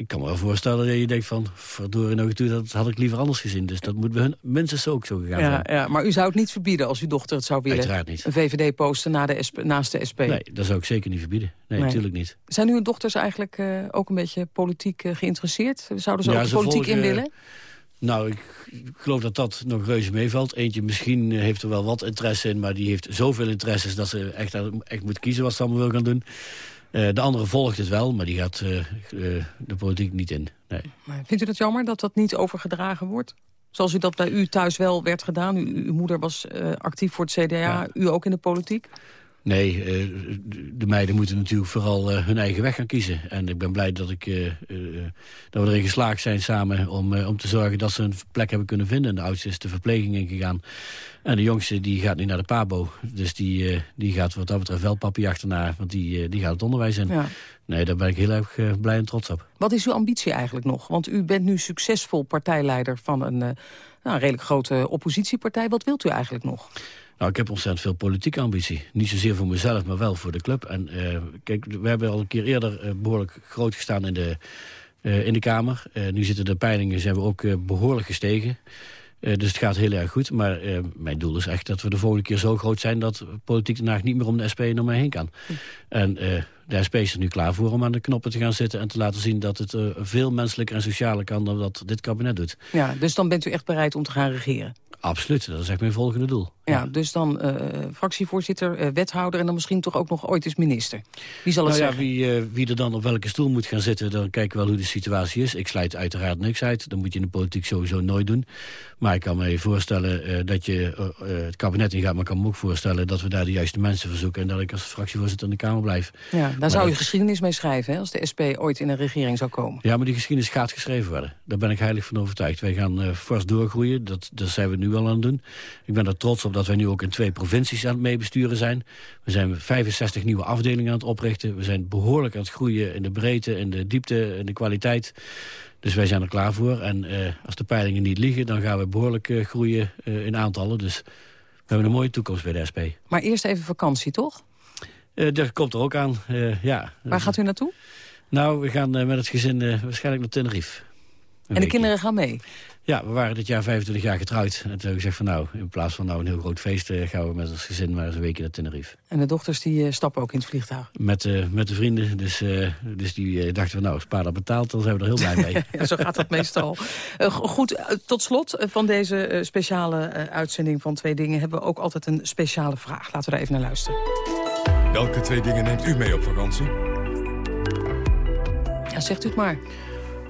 ik kan me wel voorstellen dat je denkt van... verdorie nog toe, dat had ik liever anders gezien. Dus dat moet bij hun mensen ook zo gegaan ja, zijn. Ja, maar u zou het niet verbieden als uw dochter het zou willen? Uiteraard niet. Een VVD-poster na de naast de SP? Nee, dat zou ik zeker niet verbieden. Nee, natuurlijk niet. Zijn uw dochters eigenlijk uh, ook een beetje politiek uh, geïnteresseerd? Zouden ze ja, ook ze politiek volgen, in willen? Nou, ik geloof dat dat nog reuze meevalt. Eentje misschien heeft er wel wat interesse in... maar die heeft zoveel interesses dat ze echt, echt moet kiezen wat ze allemaal wil gaan doen. Uh, de andere volgt het wel, maar die gaat uh, uh, de politiek niet in. Nee. Maar vindt u het jammer dat dat niet overgedragen wordt? Zoals u dat bij u thuis wel werd gedaan. U, uw moeder was actief voor het CDA, ja. u ook in de politiek? Nee, de meiden moeten natuurlijk vooral hun eigen weg gaan kiezen. En ik ben blij dat, ik, dat we erin geslaagd zijn samen om, om te zorgen dat ze een plek hebben kunnen vinden. En de oudste is de verpleging ingegaan. En de jongste die gaat nu naar de PABO. Dus die, die gaat wat dat betreft wel papi achterna. Want die, die gaat het onderwijs in. Ja. Nee, daar ben ik heel erg blij en trots op. Wat is uw ambitie eigenlijk nog? Want u bent nu succesvol partijleider van een nou, redelijk grote oppositiepartij. Wat wilt u eigenlijk nog? Nou, ik heb ontzettend veel politieke ambitie. Niet zozeer voor mezelf, maar wel voor de club. En kijk, we hebben al een keer eerder behoorlijk groot gestaan in de, in de Kamer. nu zitten de peilingen, zijn we ook behoorlijk gestegen. Uh, dus het gaat heel erg goed. Maar uh, mijn doel is echt dat we de volgende keer zo groot zijn... dat politiek Den Haag niet meer om de SP naar mij heen kan. Hm. En uh, de SP is er nu klaar voor om aan de knoppen te gaan zitten... en te laten zien dat het veel menselijker en socialer kan... dan dat dit kabinet doet. Ja, dus dan bent u echt bereid om te gaan regeren? Absoluut, dat is echt mijn volgende doel. Ja, dus dan fractievoorzitter, wethouder en dan misschien toch ook nog ooit eens minister. Wie zal het nou ja, wie, wie er dan op welke stoel moet gaan zitten, dan kijken we wel hoe de situatie is. Ik sluit uiteraard niks uit, dat moet je in de politiek sowieso nooit doen. Maar ik kan me voorstellen dat je het kabinet ingaat, maar ik kan me ook voorstellen dat we daar de juiste mensen verzoeken en dat ik als fractievoorzitter in de Kamer blijf. Ja, daar maar zou je geschiedenis mee schrijven, hè, als de SP ooit in een regering zou komen. Ja, maar die geschiedenis gaat geschreven worden. Daar ben ik heilig van overtuigd. Wij gaan fors doorgroeien, dat, dat zijn we nu al aan het doen. Ik ben er trots op dat wij nu ook in twee provincies aan het meebesturen zijn. We zijn 65 nieuwe afdelingen aan het oprichten. We zijn behoorlijk aan het groeien in de breedte, in de diepte, in de kwaliteit. Dus wij zijn er klaar voor. En uh, als de peilingen niet liegen, dan gaan we behoorlijk uh, groeien uh, in aantallen. Dus we hebben een mooie toekomst bij de SP. Maar eerst even vakantie, toch? dat komt er ook aan, ja. Waar gaat u naartoe? Nou, we gaan met het gezin waarschijnlijk naar Tenerife. En de kinderen gaan mee? Ja, we waren dit jaar 25 jaar getrouwd. En toen heb ik gezegd van nou, in plaats van nou een heel groot feest... Uh, gaan we met ons gezin maar eens een weekje naar Tenerife. En de dochters die uh, stappen ook in het vliegtuig? Met, uh, met de vrienden. Dus, dus die dachten van nou, als pa dat betaalt, dan zijn we er heel blij mee. *laughs* ja, zo gaat dat meestal. *laughs* goed, tot slot van deze speciale uitzending van Twee Dingen... hebben we ook altijd een speciale vraag. Laten we daar even naar luisteren. Welke twee dingen neemt u mee op vakantie? Ja, zegt u het maar.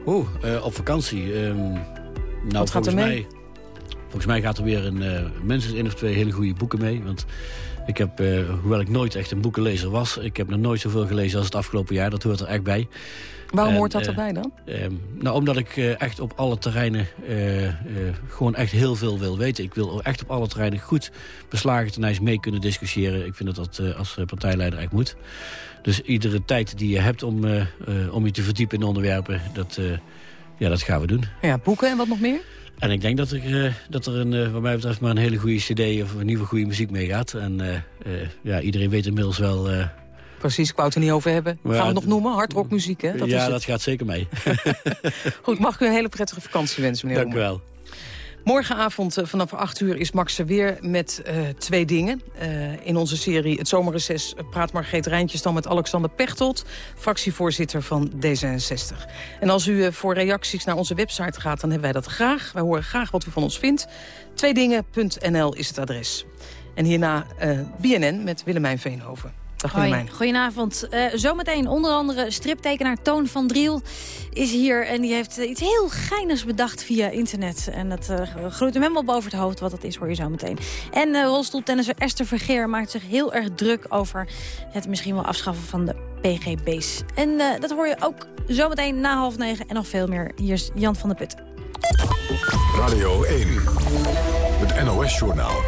Oeh, op vakantie... Um... Nou, Wat gaat er mee? Mij, volgens mij gaat er weer een, uh, minstens één of twee hele goede boeken mee. Want Ik heb, hoewel ik nooit echt een boekenlezer was... ik heb nog nooit zoveel gelezen als het afgelopen jaar. Dat hoort er echt bij. Waarom hoort dat erbij dan? Ehm, nou, omdat ik echt op alle terreinen gewoon echt heel veel wil weten. Ik wil echt op alle terreinen goed beslagen ten mee kunnen discussiëren. Ik vind dat dat als partijleider echt moet. Dus iedere tijd die je hebt om, om je te verdiepen in onderwerpen... dat, ja, dat gaan we doen. Ja, boeken en wat nog meer? En ik denk dat er, dat er een, wat mij betreft maar een hele goede cd of een nieuwe goede muziek meegaat. En uh, ja, iedereen weet inmiddels wel... Precies, ik wou het er niet over hebben. Gaan we het nog noemen? Hardrockmuziek, hè? Dat ja, dat gaat zeker mee. *laughs* Goed, mag ik u een hele prettige vakantie wensen, meneer Dank u wel. Morgenavond eh, vanaf 8 uur is Max er weer met uh, twee dingen. Uh, in onze serie Het Zomerreces praat Margreet Rijntjes dan met Alexander Pechtold... fractievoorzitter van D66. En als u voor reacties naar onze website gaat, dan hebben wij dat graag. Wij horen graag wat u van ons vindt. Tweedingen.nl is het adres. En hierna BNN met Willemijn Veenhoven. Dag Hoi, goedenavond. Uh, zometeen onder andere striptekenaar Toon van Driel is hier. En die heeft iets heel geinigs bedacht via internet. En dat uh, groeit hem helemaal boven het hoofd wat dat is, hoor je zo meteen. En uh, rolstoeltennisser Esther Vergeer maakt zich heel erg druk over het misschien wel afschaffen van de PGB's. En dat hoor je ook zometeen na half negen en nog veel meer. Hier is Jan van der Putten. Radio 1, het NOS-journaal.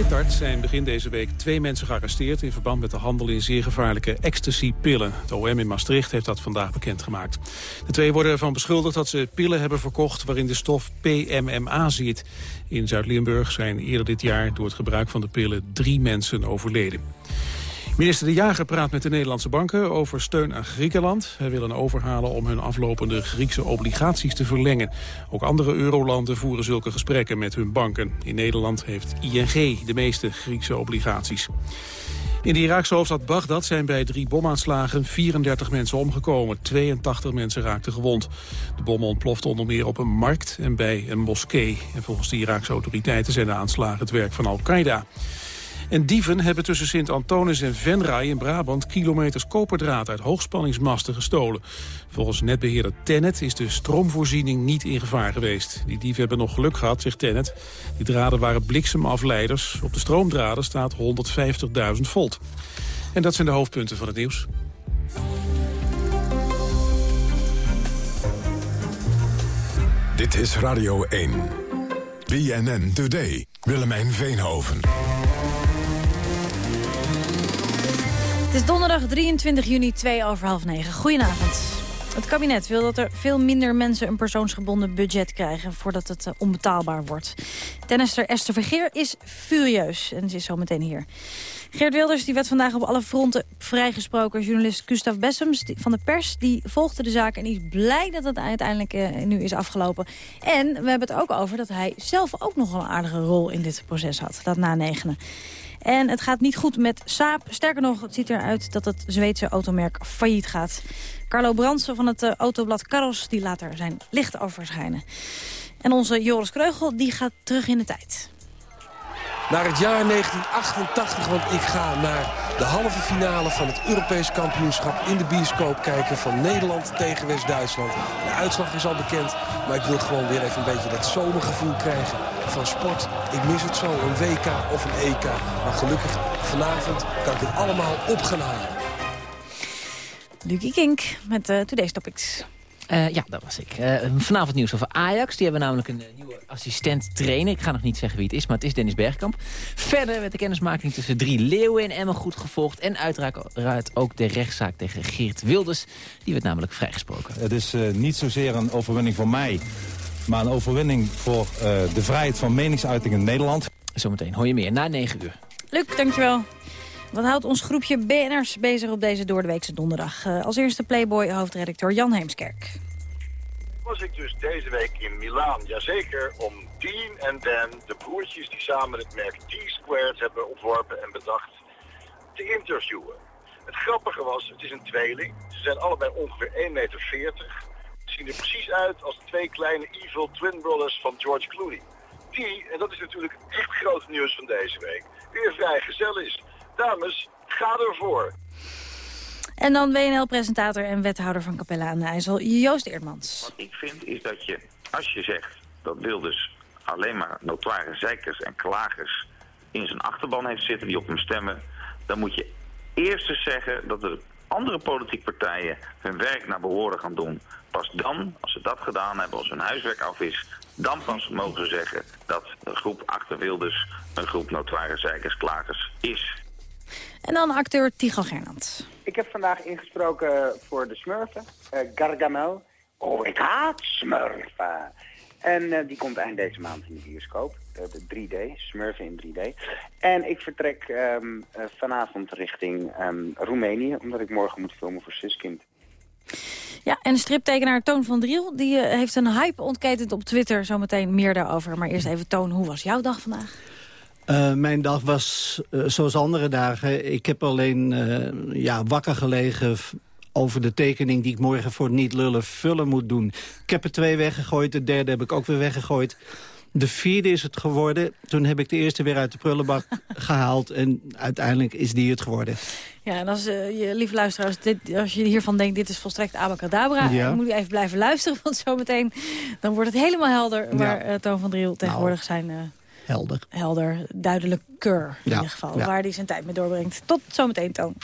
Sittard zijn begin deze week twee mensen gearresteerd... in verband met de handel in zeer gevaarlijke ecstasy-pillen. Het OM in Maastricht heeft dat vandaag bekendgemaakt. De twee worden ervan beschuldigd dat ze pillen hebben verkocht... waarin de stof PMMA zit. In Zuid-Limburg zijn eerder dit jaar door het gebruik van de pillen... drie mensen overleden. Minister De Jager praat met de Nederlandse banken over steun aan Griekenland. Hij wil een overhalen om hun aflopende Griekse obligaties te verlengen. Ook andere eurolanden voeren zulke gesprekken met hun banken. In Nederland heeft ING de meeste Griekse obligaties. In de Iraakse hoofdstad Bagdad zijn bij drie bomaanslagen 34 mensen omgekomen. 82 mensen raakten gewond. De bommen ontploften onder meer op een markt en bij een moskee. En volgens de Iraakse autoriteiten zijn de aanslagen het werk van Al-Qaeda. En dieven hebben tussen Sint-Antonis en Venray in Brabant... kilometers koperdraad uit hoogspanningsmasten gestolen. Volgens netbeheerder Tennet is de stroomvoorziening niet in gevaar geweest. Die dieven hebben nog geluk gehad, zegt Tennet. Die draden waren bliksemafleiders. Op de stroomdraden staat 150.000 volt. En dat zijn de hoofdpunten van het nieuws. Dit is Radio 1. BNN Today. Willemijn Veenhoven. Het is donderdag 23 juni, 2 over half 9. Goedenavond. Het kabinet wil dat er veel minder mensen een persoonsgebonden budget krijgen... voordat het uh, onbetaalbaar wordt. Tennister Esther Vergeer is furieus en ze is zo meteen hier. Geert Wilders die werd vandaag op alle fronten vrijgesproken. Journalist Gustav Bessems van de pers die volgde de zaak... en is blij dat het uiteindelijk uh, nu is afgelopen. En we hebben het ook over dat hij zelf ook nog een aardige rol in dit proces had. Dat na negenen. En het gaat niet goed met Saab. Sterker nog, het ziet eruit dat het Zweedse automerk failliet gaat. Carlo Brandsen van het uh, autoblad Carros die laat er zijn licht over schijnen. En onze Joris Kreugel die gaat terug in de tijd naar het jaar 1988. Want ik ga naar de halve finale van het Europees kampioenschap in de bioscoop kijken van Nederland tegen West-Duitsland. De uitslag is al bekend, maar ik wil gewoon weer even een beetje dat zomergevoel krijgen van sport. Ik mis het zo, een WK of een EK. Maar gelukkig, vanavond kan ik het allemaal op gaan halen. Lucie Kink met uh, Today's Topics. Uh, ja, dat was ik. Uh, vanavond nieuws over Ajax. Die hebben namelijk een uh, nieuwe assistent trainer. Ik ga nog niet zeggen wie het is, maar het is Dennis Bergkamp. Verder werd de kennismaking tussen drie leeuwen in Emmen goed gevolgd. En uiteraard ook de rechtszaak tegen Geert Wilders. Die werd namelijk vrijgesproken. Het is niet zozeer een overwinning voor mij... maar een overwinning voor de vrijheid van meningsuiting in Nederland. Zometeen hoor je meer na 9 uur. Luc, dankjewel. Wat houdt ons groepje BN'ers bezig op deze doordeweekse donderdag? Uh, als eerste Playboy-hoofdredacteur Jan Heemskerk. Was ik dus deze week in Milaan, jazeker, om Dean en Dan, de broertjes die samen het merk T-Squared hebben ontworpen en bedacht, te interviewen. Het grappige was, het is een tweeling. Ze zijn allebei ongeveer 1,40 meter. Ze zien er precies uit als twee kleine evil twin brothers van George Clooney. Die, en dat is natuurlijk echt groot nieuws van deze week, weer vrij gezellig is. Dames, ga ervoor. En dan WNL-presentator en wethouder van Capella aan de IJssel, Joost Eerdmans. Wat ik vind is dat je, als je zegt dat Wilders alleen maar notoire zeikers en klagers in zijn achterban heeft zitten die op hem stemmen... dan moet je eerst eens zeggen dat de andere politieke partijen hun werk naar behoren gaan doen. Pas dan, als ze dat gedaan hebben, als hun huiswerk af is... dan pas mogen ze zeggen dat de groep achter Wilders een groep notoire zeikersklagers is. En dan acteur Tigo Gernand. Ik heb vandaag ingesproken voor de Smurfen, uh, Gargamel. Oh, ik haat Smurfen. En eh, die komt eind deze maand in de bioscoop. Uh, de 3D, Smurfen in 3D. En ik vertrek um, uh, vanavond richting um, Roemenië, omdat ik morgen moet filmen voor Suskind. Ja, en striptekenaar Toon van Driel die, heeft een hype ontketend op Twitter. Zometeen meer daarover. Maar eerst even Toon, hoe was jouw dag vandaag? Uh, mijn dag was uh, zoals andere dagen. Ik heb alleen uh, ja, wakker gelegen over de tekening die ik morgen voor Niet Lullen vullen moet doen. Ik heb er twee weggegooid, de derde heb ik ook weer weggegooid. De vierde is het geworden. Toen heb ik de eerste weer uit de prullenbak *laughs* gehaald. En uiteindelijk is die het geworden. Ja, en als uh, je, lieve luisteraars, dit, als je hiervan denkt... dit is volstrekt abacadabra, ja. dan moet u even blijven luisteren. *laughs* Want zometeen dan wordt het helemaal helder... waar ja. uh, Toon van Driel tegenwoordig nou. zijn... Uh, helder. Helder, duidelijk keur in ja. ieder geval. Ja. Waar hij zijn tijd mee doorbrengt. Tot zometeen, Toon.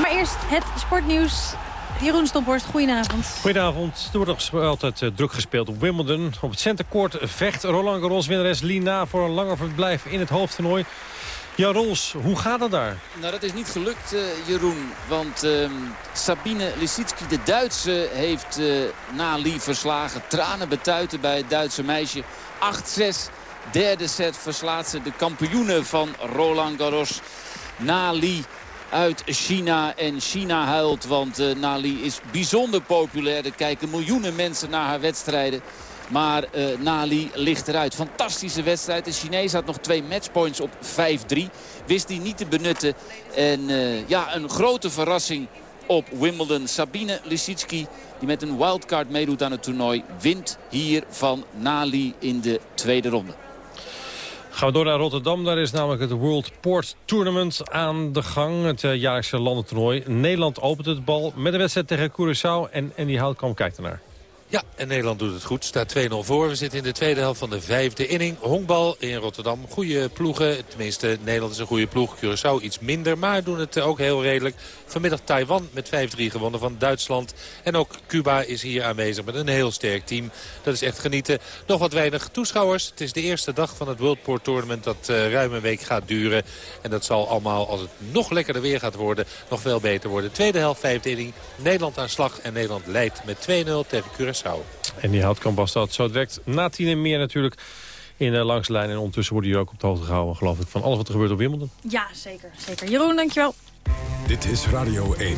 Maar eerst het sportnieuws. Jeroen Stomphorst, goedenavond. Goedenavond. Er wordt nog altijd uh, druk gespeeld op Wimbledon. Op het centercourt vecht Roland Garros winnares Lina voor een langer verblijf in het hoofdtoernooi. Ja, Rols, hoe gaat het daar? Nou, dat is niet gelukt, uh, Jeroen. Want uh, Sabine Lisicki, de Duitse, heeft uh, Nali verslagen. Tranen betuiten bij het Duitse meisje. 8-6. Derde set verslaat ze de kampioenen van Roland Garros. Nali uit China. En China huilt, want uh, Nali is bijzonder populair. Er kijken miljoenen mensen naar haar wedstrijden. Maar uh, Nali ligt eruit. Fantastische wedstrijd. De Chinees had nog twee matchpoints op 5-3. Wist die niet te benutten. En uh, ja, een grote verrassing op Wimbledon. Sabine Lisicki, die met een wildcard meedoet aan het toernooi... wint hier van Nali in de tweede ronde. Gaan we door naar Rotterdam. Daar is namelijk het World Port Tournament aan de gang. Het uh, jaarlijkse landentoernooi. Nederland opent het bal met een wedstrijd tegen Curaçao. En, en die Houtkamp kijkt ernaar. Ja, en Nederland doet het goed. Staat 2-0 voor. We zitten in de tweede helft van de vijfde inning. Honkbal in Rotterdam. Goede ploegen. Tenminste, Nederland is een goede ploeg. Curaçao iets minder, maar doen het ook heel redelijk. Vanmiddag Taiwan met 5-3 gewonnen van Duitsland. En ook Cuba is hier aanwezig met een heel sterk team. Dat is echt genieten. Nog wat weinig toeschouwers. Het is de eerste dag van het World Port Tournament dat uh, ruim een week gaat duren. En dat zal allemaal, als het nog lekkerder weer gaat worden, nog veel beter worden. Tweede helft, vijfde inning. Nederland aan slag en Nederland leidt met 2-0 tegen Curaçao. En die houtkamp was dat zo direct na tien en meer natuurlijk in de langs de lijn. En ondertussen worden jullie ook op de hoogte gehouden, geloof ik, van alles wat er gebeurt op Wimbledon. Ja, zeker. zeker. Jeroen, dankjewel. Dit is Radio 1.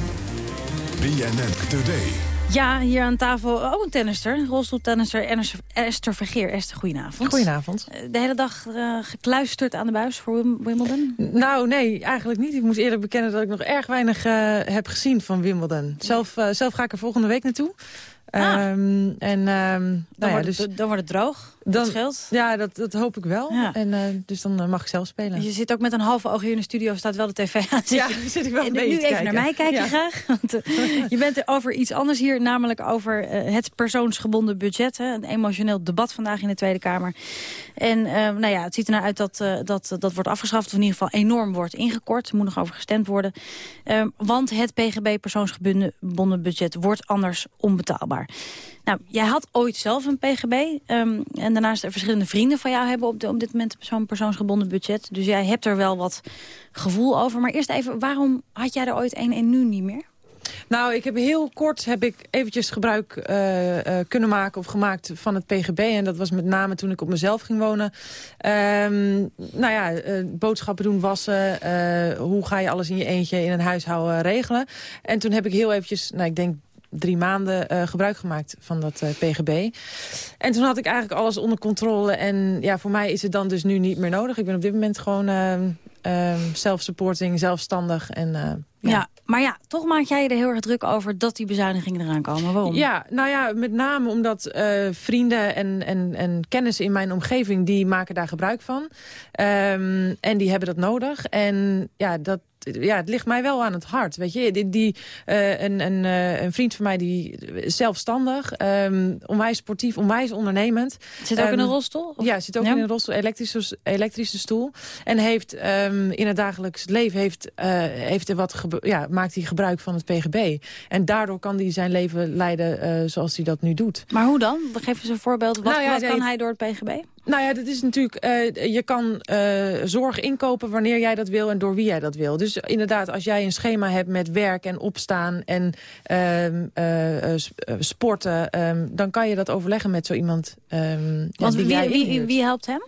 BNN Today. Ja, hier aan tafel ook een tennister, rolstoeltennister Esther Vergeer. Esther, goedenavond. Goedenavond. De hele dag uh, gekluisterd aan de buis voor Wimbledon? Nou, nee, eigenlijk niet. Ik moet eerlijk bekennen dat ik nog erg weinig uh, heb gezien van Wimbledon. Zelf, uh, zelf ga ik er volgende week naartoe. Ah. Um, en, um, dan, nou ja, wordt dus, het, dan wordt het droog, dan, dat scheelt. Ja, dat, dat hoop ik wel. Ja. En, uh, dus dan uh, mag ik zelf spelen. Je zit ook met een halve oog hier in de studio, staat wel de tv aan. *laughs* Zit ja, je, zit ik wel en nu even kijken. naar mij kijken ja. graag. *laughs* Want, uh, je bent er over iets anders hier, namelijk over het persoonsgebonden budget. Hè, een emotioneel debat vandaag in de Tweede Kamer. En nou ja, het ziet er nou uit dat, dat dat wordt afgeschaft, of in ieder geval enorm wordt ingekort. Er moet nog over gestemd worden. Uh, want het PGB persoonsgebonden budget wordt anders onbetaalbaar. Nou, jij had ooit zelf een PGB. Um, en daarnaast er verschillende vrienden van jou hebben op, op dit moment zo'n persoonsgebonden budget. Dus jij hebt er wel wat gevoel over. Maar eerst even, waarom had jij er ooit een en nu niet meer? Nou, ik heb heel kort heb ik eventjes gebruik uh, uh, kunnen maken of gemaakt van het PGB. En dat was met name toen ik op mezelf ging wonen. Um, nou ja, uh, boodschappen doen, wassen. hoe ga je alles in je eentje in een huishouden regelen? En toen heb ik heel eventjes, nou ik denk drie maanden uh, gebruik gemaakt van dat uh, PGB. En toen had ik eigenlijk alles onder controle. En ja, voor mij is het dan dus nu niet meer nodig. Ik ben op dit moment gewoon uh, self-supporting, zelfstandig. En, ja. ja. maar ja, toch maak jij er heel erg druk over dat die bezuinigingen eraan komen. Waarom? Ja, nou ja, met name omdat vrienden en, en, en kennissen in mijn omgeving... die maken daar gebruik van. Um, en die hebben dat nodig. En ja, dat ja, het ligt mij wel aan het hart. Weet je, die, die uh, een, een, uh, een vriend van mij die zelfstandig, um, onwijs sportief, onwijs ondernemend. Zit ook um, in een rolstoel? Of? Ja, zit ook ja. in een rolstoel, elektrische, elektrische stoel. En heeft um, in het dagelijks leven heeft, uh, heeft er wat ja, maakt hij gebruik van het PGB. En daardoor kan hij zijn leven leiden zoals hij dat nu doet. Maar hoe dan? Geef eens een voorbeeld. Wat, nou ja, wat kan hij door het PGB? Nou ja, dat is natuurlijk, uh, je kan uh, zorg inkopen wanneer jij dat wil en door wie jij dat wil. Dus inderdaad, als jij een schema hebt met werk en opstaan en uh, sporten, um, dan kan je dat overleggen met zo iemand. Um, Want wie, wie, wie helpt hem?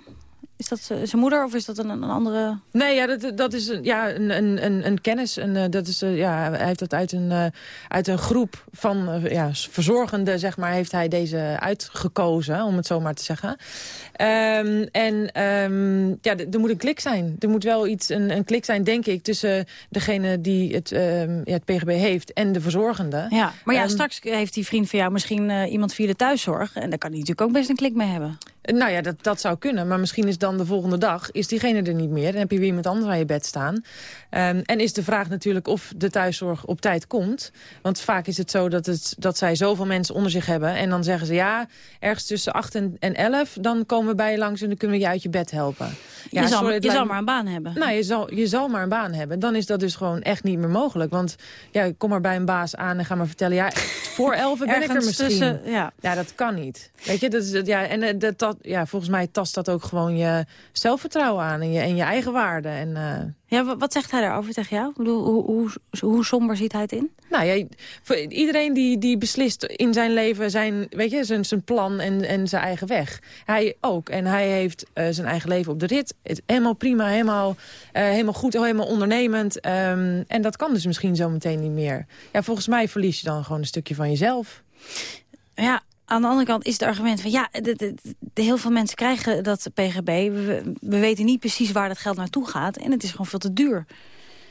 Is dat zijn moeder of is dat een, een andere... Nee, ja, dat, dat is een, ja, een, een, een kennis. En, uh, dat is, uh, ja, hij heeft dat uit een, uit een groep van ja, verzorgenden, zeg maar, heeft hij deze uitgekozen, om het zo maar te zeggen. Um, en um, ja, er moet een klik zijn. Er moet wel iets, een, een klik zijn, denk ik, tussen degene die het, um, ja, het PGB heeft en de verzorgende. Ja, maar ja, straks heeft die vriend van jou misschien iemand via de thuiszorg. En daar kan hij natuurlijk ook best een klik mee hebben. Nou ja, dat, dat zou kunnen. Maar misschien is dan de volgende dag is diegene er niet meer. Dan heb je weer iemand anders aan je bed staan. Um, en is de vraag natuurlijk of de thuiszorg op tijd komt. Want vaak is het zo dat, het, dat zij zoveel mensen onder zich hebben. En dan zeggen ze ja, ergens tussen 8 en, en 11... dan komen we bij je langs en dan kunnen we je uit je bed helpen. Ja, je zal, sorry, je zal maar een baan hebben. Nou, je zal, je zal maar een baan hebben. Dan is dat dus gewoon echt niet meer mogelijk. Want ja, kom maar bij een baas aan en ga maar vertellen... ja, voor 11 *laughs* ben ik er misschien. Tussen, ja. ja, dat kan niet. Weet je, dat is, ja, en eh, dat, dat, ja, volgens mij tast dat ook gewoon je zelfvertrouwen aan en je, en je eigen waarde. En, uh... Ja, wat zegt hij daarover tegen jou? Bedoel, hoe, hoe, hoe, somber ziet hij het in? Nou ja, voor iedereen die, die beslist in zijn leven zijn, weet je, zijn, zijn plan en, en zijn eigen weg. Hij ook. En hij heeft uh, zijn eigen leven op de rit. Het, helemaal prima, helemaal, uh, helemaal goed, helemaal ondernemend. Um, en dat kan dus misschien zo meteen niet meer. Ja, volgens mij verlies je dan gewoon een stukje van jezelf. Ja, aan de andere kant is het argument van... ja, de, de, de, heel veel mensen krijgen dat PGB. We, we, weten niet precies waar dat geld naartoe gaat. En het is gewoon veel te duur.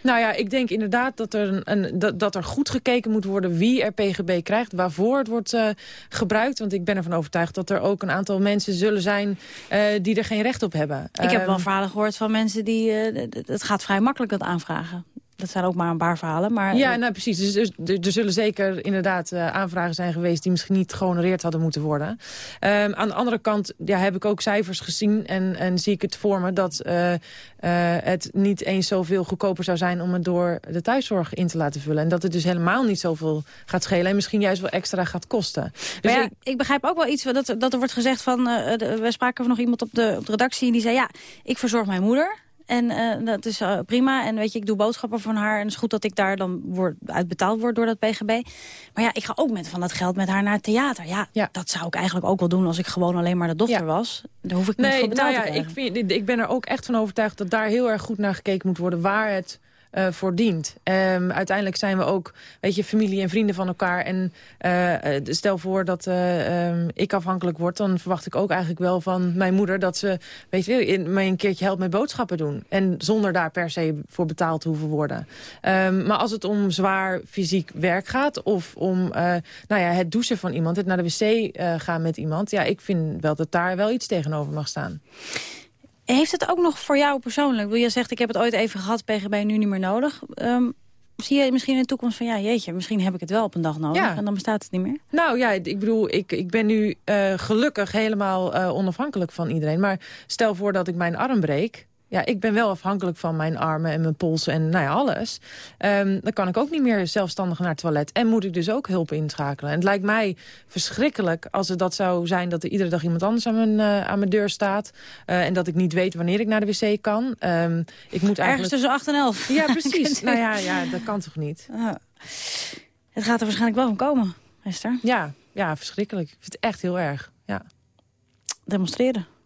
Nou ja, ik denk inderdaad dat er, een, een dat, dat, er goed gekeken moet worden... wie er PGB krijgt, waarvoor het wordt uh, gebruikt. Want ik ben ervan overtuigd dat er ook een aantal mensen zullen zijn... Uh, die er geen recht op hebben. Ik heb wel ehm, verhalen gehoord van mensen die... Uh, het gaat vrij makkelijk dat aanvragen dat zijn ook maar een paar verhalen. Maar... Ja, nou precies. Dus, dus er, zullen zeker inderdaad uh, aanvragen zijn geweest... die misschien niet gehonoreerd hadden moeten worden. Um, aan de andere kant ja, heb ik ook cijfers gezien... en, en zie ik het voor me dat uh, uh, het niet eens zoveel goedkoper zou zijn... om het door de thuiszorg in te laten vullen. En dat het dus helemaal niet zoveel gaat schelen... en misschien juist wel extra gaat kosten. Dus ja, ik... ik... begrijp ook wel iets dat, dat er wordt gezegd van... we spraken van nog iemand op de, op de redactie en die zei... ja, ik verzorg mijn moeder... En uh, dat is uh, prima. En weet je, ik doe boodschappen van haar. En het is goed dat ik daar dan word, uitbetaald word door dat PGB. Maar ja, ik ga ook met van dat geld met haar naar het theater. Ja, ja. dat zou ik eigenlijk ook wel doen als ik gewoon alleen maar de dochter ja. was. Daar hoef ik niet voor betaald nou ja, te ik, vind, ik ben er ook echt van overtuigd dat daar heel erg goed naar gekeken moet worden. Waar het uh, voor dient. Um, uiteindelijk zijn we ook, weet je, familie en vrienden van elkaar. En uh, stel voor dat um, ik afhankelijk word, dan verwacht ik ook eigenlijk wel van mijn moeder dat ze, weet je, mij een keertje helpt met boodschappen doen. En zonder daar per se voor betaald te hoeven worden. Um, maar als het om zwaar fysiek werk gaat of om nou ja, het douchen van iemand, het naar de wc gaan met iemand, ja, ik vind wel dat daar wel iets tegenover mag staan. Heeft het ook nog voor jou persoonlijk? Je zegt, ik heb het ooit even gehad, PGB nu niet meer nodig. Um, zie je misschien in de toekomst van, ja jeetje, misschien heb ik het wel op een dag nodig. Ja. En dan bestaat het niet meer? Nou ja, ik bedoel, ik, ik ben nu uh, gelukkig helemaal uh, onafhankelijk van iedereen. Maar stel voor dat ik mijn arm breek ja, ik ben wel afhankelijk van mijn armen en mijn polsen en nou ja, alles. Um, dan kan ik ook niet meer zelfstandig naar het toilet. En moet ik dus ook hulp inschakelen. En het lijkt mij verschrikkelijk als het dat zou zijn... dat er iedere dag iemand anders aan mijn, uh, aan mijn deur staat. Uh, en dat ik niet weet wanneer ik naar de wc kan. Um, ik moet eigenlijk... Ergens tussen 8 en 11. Ja, precies. *laughs* nou ja, ja, dat kan toch niet? Het gaat er waarschijnlijk wel om komen, Esther. Ja, ja, verschrikkelijk. Ik vind het echt heel erg. Ja. Demonstreren.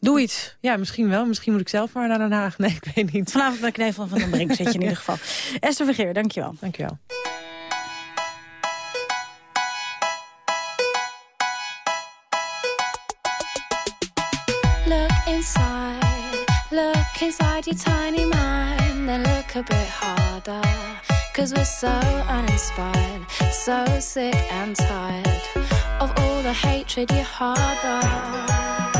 Doe iets. Ja, misschien wel. Misschien moet ik zelf maar naar Den Haag. Nee, ik weet niet. Vanavond bij Knevel van den Brink zit je in ieder geval. *laughs* Esther Vergeer, dankjewel. Dankjewel. Look inside, look inside your tiny mind Then look a bit harder Cause we're so uninspired So sick and tired Of all the hatred you harbor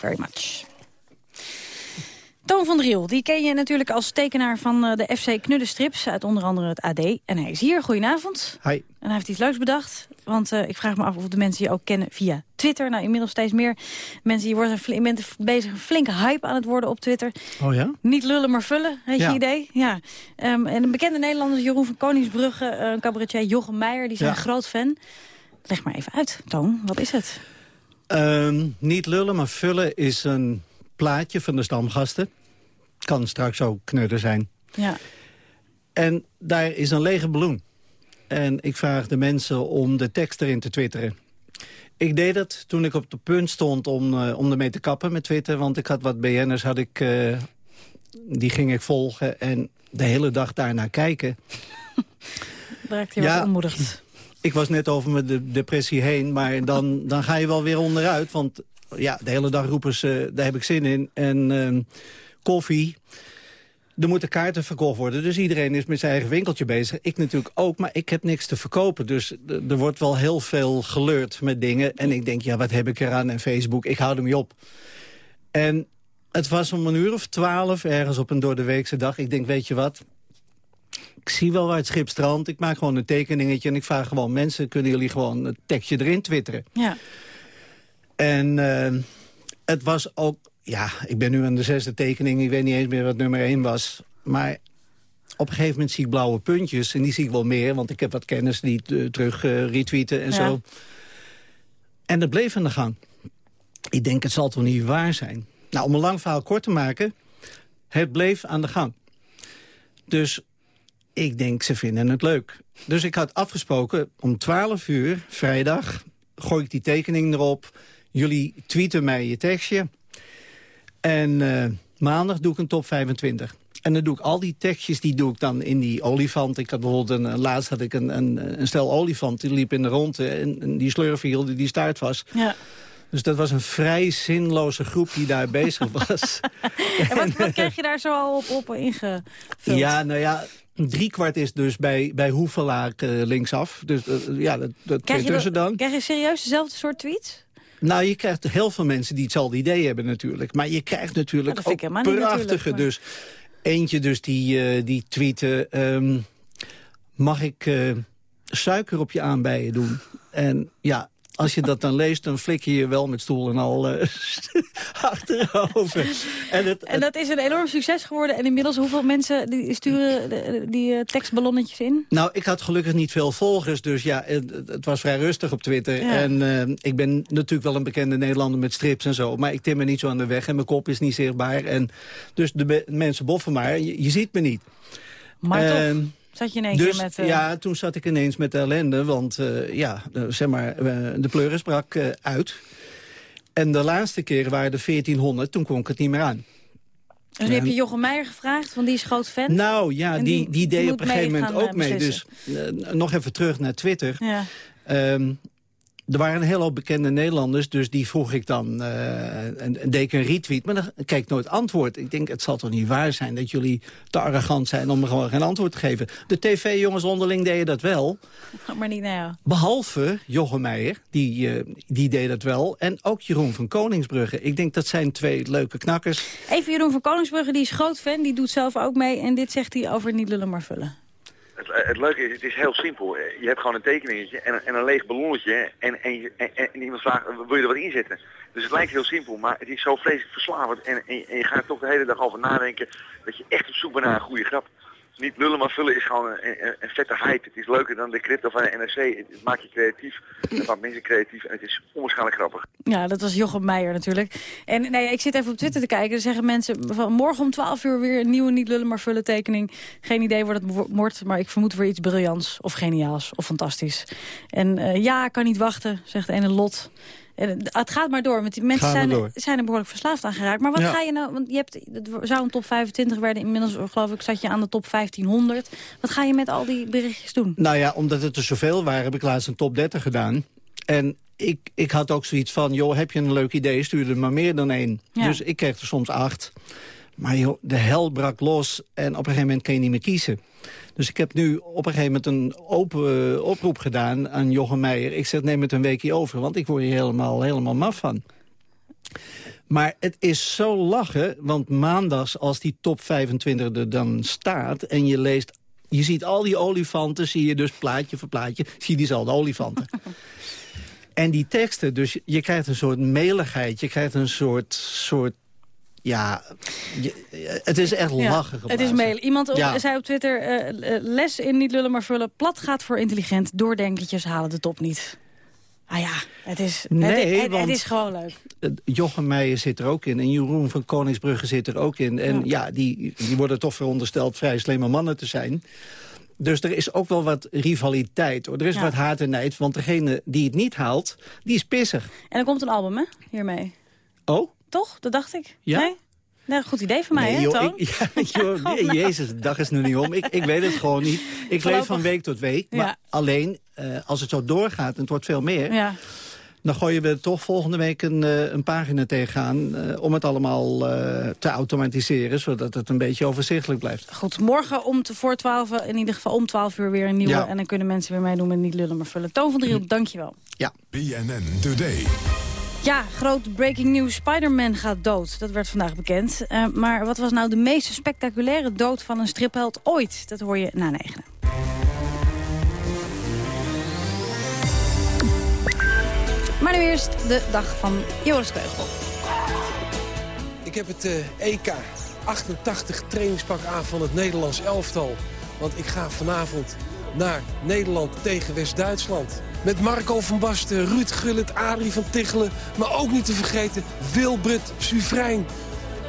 You very much. Toon van Driel, die ken je natuurlijk als tekenaar van eh, de FC Knuddenstrips... uit onder andere het AD. En hij is hier, goedenavond. Hi. En hij heeft iets leuks bedacht. Want eh, ik vraag me af of de mensen je ook kennen via Twitter. Nou, inmiddels steeds meer mensen. Je wordt een fl- je bent bezig een flinke hype aan het worden op Twitter. Oh ja? Niet lullen, maar vullen, heet Ja. je idee. Ja. Ehm, en een bekende Nederlander Jeroen van Koningsbrugge. eh, Een cabaretier Jochem Meijer, die zijn Ja. een groot fan. Leg maar even uit, Toon. Wat is het? Ehm, niet lullen, maar vullen is een plaatje van de stamgasten. Kan straks ook knudden zijn. Ja. En daar is een lege ballon. En ik vraag de mensen om de tekst erin te twitteren. Ik deed het toen ik op de punt stond om, eh, om ermee te kappen met Twitter. Want ik had wat BN'ers, had ik, eh, die ging ik volgen. En de hele dag daarnaar kijken. *laughs* Daar raakt hij Ja. wat. Ik was net over mijn de depressie heen, maar dan, dan ga je wel weer onderuit. Want ja, de hele dag roepen ze, daar heb ik zin in. En ehm, koffie, er moeten kaarten verkocht worden. Dus iedereen is met zijn eigen winkeltje bezig. Ik natuurlijk ook, maar ik heb niks te verkopen. Dus er wordt wel heel veel geleurd met dingen. En ik denk, ja, wat heb ik eraan? En Facebook, ik hou ermee op. En het was om een uur of twaalf, ergens op een door de weekse dag. Ik denk, weet je wat, ik zie wel waar het schip strandt. Ik maak gewoon een tekeningetje en ik vraag gewoon mensen... kunnen jullie gewoon het tekstje erin twitteren? Ja. En eh, het was ook... Ja, ik ben nu aan de zesde tekening. Ik weet niet eens meer wat nummer één was. Maar op een gegeven moment zie ik blauwe puntjes. En die zie ik wel meer, want ik heb wat kennis die eh, terug eh, retweeten en Ja. zo. En dat bleef aan de gang. Ik denk, het zal toch niet waar zijn? Nou, om een lang verhaal kort te maken... het bleef aan de gang. Dus ik denk, ze vinden het leuk. Dus ik had afgesproken, om 12 uur, vrijdag... gooi ik die tekening erop. Jullie tweeten mij je tekstje. En eh, maandag doe ik een top 25. En dan doe ik al die tekstjes, die doe ik dan in die olifant. Ik had bijvoorbeeld, een, laatst had ik een, een, een stel olifant, die liep in de ronde... en, en die slurven hielden die staart vast. Ja. Dus dat was een vrij zinloze groep die daar bezig was. *laughs* En wat, wat krijg je daar zo al op, op ingevuld? Ja, nou ja, driekwart is dus bij, bij Hoevelaak eh, linksaf. Dus eh, ja, dat, dat Krijg je, tussen dan. krijg je serieus dezelfde soort tweets? Nou, je krijgt heel veel mensen die hetzelfde idee hebben natuurlijk. Maar je krijgt natuurlijk Ja, ook prachtige. natuurlijk, maar- Dus eentje dus die, eh, die tweette... ehm, mag ik eh, suiker op je aanbijen doen? En ja, als je dat dan leest, dan flik je je wel met stoel en al uh, *laughs* achterover. En, het, en, dat is een enorm succes geworden. En inmiddels, hoeveel mensen die sturen die uh, tekstballonnetjes in? Nou, ik had gelukkig niet veel volgers. Dus ja, het, het was vrij rustig op Twitter. En uh, ik ben natuurlijk wel een bekende Nederlander met strips en zo. Maar ik tim me niet zo aan de weg en mijn kop is niet zichtbaar. En dus de mensen boffen maar. Je, je ziet me niet. Maar toch... Ehm, Zat je ineens dus, met... Uh... Ja, toen zat ik ineens met de ellende. Want uh, ja, zeg maar, uh, de pleuris brak uit. En de laatste keer waren er 1400, toen kon ik het niet meer aan. Dus nu heb je Jochem Meijer gevraagd, want die is groot fan. Nou ja, die, die, die deed op een gegeven moment ook mee. Dus nog even terug naar Twitter. Ja. Um, er waren een hele hoop bekende Nederlanders, dus die vroeg ik dan, uh, en, deed ik een retweet. Maar dan kijk ik nooit antwoord. Ik denk, het zal toch niet waar zijn dat jullie te arrogant zijn om me gewoon geen antwoord te geven. De tv-jongens onderling deden dat wel. *laughs* Maar niet nou. Behalve Jochem Meijer, die, uh, die deed dat wel. En ook Jeroen van Koningsbrugge. Ik denk dat zijn twee leuke knakkers. Even Jeroen van Koningsbrugge, die is groot fan, die doet zelf ook mee. En dit zegt hij over niet lullen maar vullen. Het, het, leuke is, het is heel simpel. Je hebt gewoon een tekeningetje en, en een leeg ballonnetje en, en, en, iemand vraagt, wil je er wat in zetten? Dus het lijkt heel simpel, maar het is zo vreselijk verslavend en, en, je gaat toch de hele dag over nadenken dat je echt op zoek bent naar een goede grap niet lullen maar vullen is gewoon een, vette hype. Het is leuker dan de crypto van de NRC. Het, maakt je creatief, het maakt mensen creatief en het is onwaarschijnlijk grappig. Ja, dat was Jochem Meijer natuurlijk. En nee, ik zit even op Twitter te kijken. Er zeggen mensen van morgen om 12 uur weer een nieuwe niet lullen maar vullen tekening. Geen idee wat het wordt, maar ik vermoed weer iets briljants of geniaals of fantastisch. En uh, ja, kan niet wachten, zegt de ene Lot. Het gaat maar door, want die mensen zijn, er, zijn er behoorlijk verslaafd aan geraakt. Maar wat ga je nou, want je hebt, het zou een top 25 werden, inmiddels geloof ik zat je aan de top 1500. Wat ga je met al die berichtjes doen? Nou ja, omdat het er zoveel waren, heb ik laatst een top 30 gedaan. En ik, ik had ook zoiets van, joh, heb je een leuk idee, stuur er maar meer dan één. Dus ik kreeg er soms acht. Maar joh, de hel brak los en op een gegeven moment kan je niet meer kiezen. Dus ik heb nu op een gegeven moment een open eh, oproep gedaan aan Jochem Meijer. Ik zeg, neem het een weekje over, want ik word hier helemaal, helemaal maf van. Maar het is zo lachen, want maandags als die top 25 er dan staat... en je leest, je ziet al die olifanten, zie je dus plaatje voor plaatje... zie je diezelfde olifanten. *laughs* en die teksten, dus je krijgt een soort meligheid, je krijgt een soort, soort ja, het is echt lachen Het is mail. Iemand zei op Twitter, uh, les in niet lullen maar vullen. Plat gaat voor intelligent, doordenkertjes halen de top niet. Ah ja, het is, nee, het, het, is gewoon leuk. Jochem Meijer zit er ook in en Jeroen van Koningsbrugge zit er ook in. En ja, die, die worden toch verondersteld vrij slimme mannen te zijn. Dus er is ook wel wat rivaliteit. Hoor. Er is wat haat en nijd, want degene die het niet haalt, die is pissig. En er komt een album, hè, hiermee. Oh? Toch? Dat dacht ik. Ja? Nee? Nee, goed idee van mij, nee, hè, joh, ik, *laughs* ja, joh, nee, Jezus, de dag is nu niet om. Ik, ik weet het gewoon niet. Ik leef van week tot week. Maar alleen, uh, als het zo doorgaat en het wordt veel meer... Ja. dan gooien we toch volgende week een, uh, een pagina tegenaan... Uh, om het allemaal te automatiseren... zodat het een beetje overzichtelijk blijft. Goed, morgen om te, voor 12, in ieder geval om 12 uur weer een nieuwe... Ja. en dan kunnen mensen weer meedoen met Niet Lullen maar Vullen. Toon van Driel, dankjewel. Ja. BNN Today. Ja, groot breaking news. Spider-Man gaat dood. Dat werd vandaag bekend. Uh, maar wat was nou de meest spectaculaire dood van een stripheld ooit? Dat hoor je na negen. Maar nu eerst de dag van Joris Keugel. Ik heb het EK 88 trainingspak aan van het Nederlands elftal. Want ik ga vanavond naar Nederland tegen West-Duitsland. Met Marco van Basten, Ruud Gullit, Adrie van Tichelen... maar ook niet te vergeten Wilbrut Suvrijn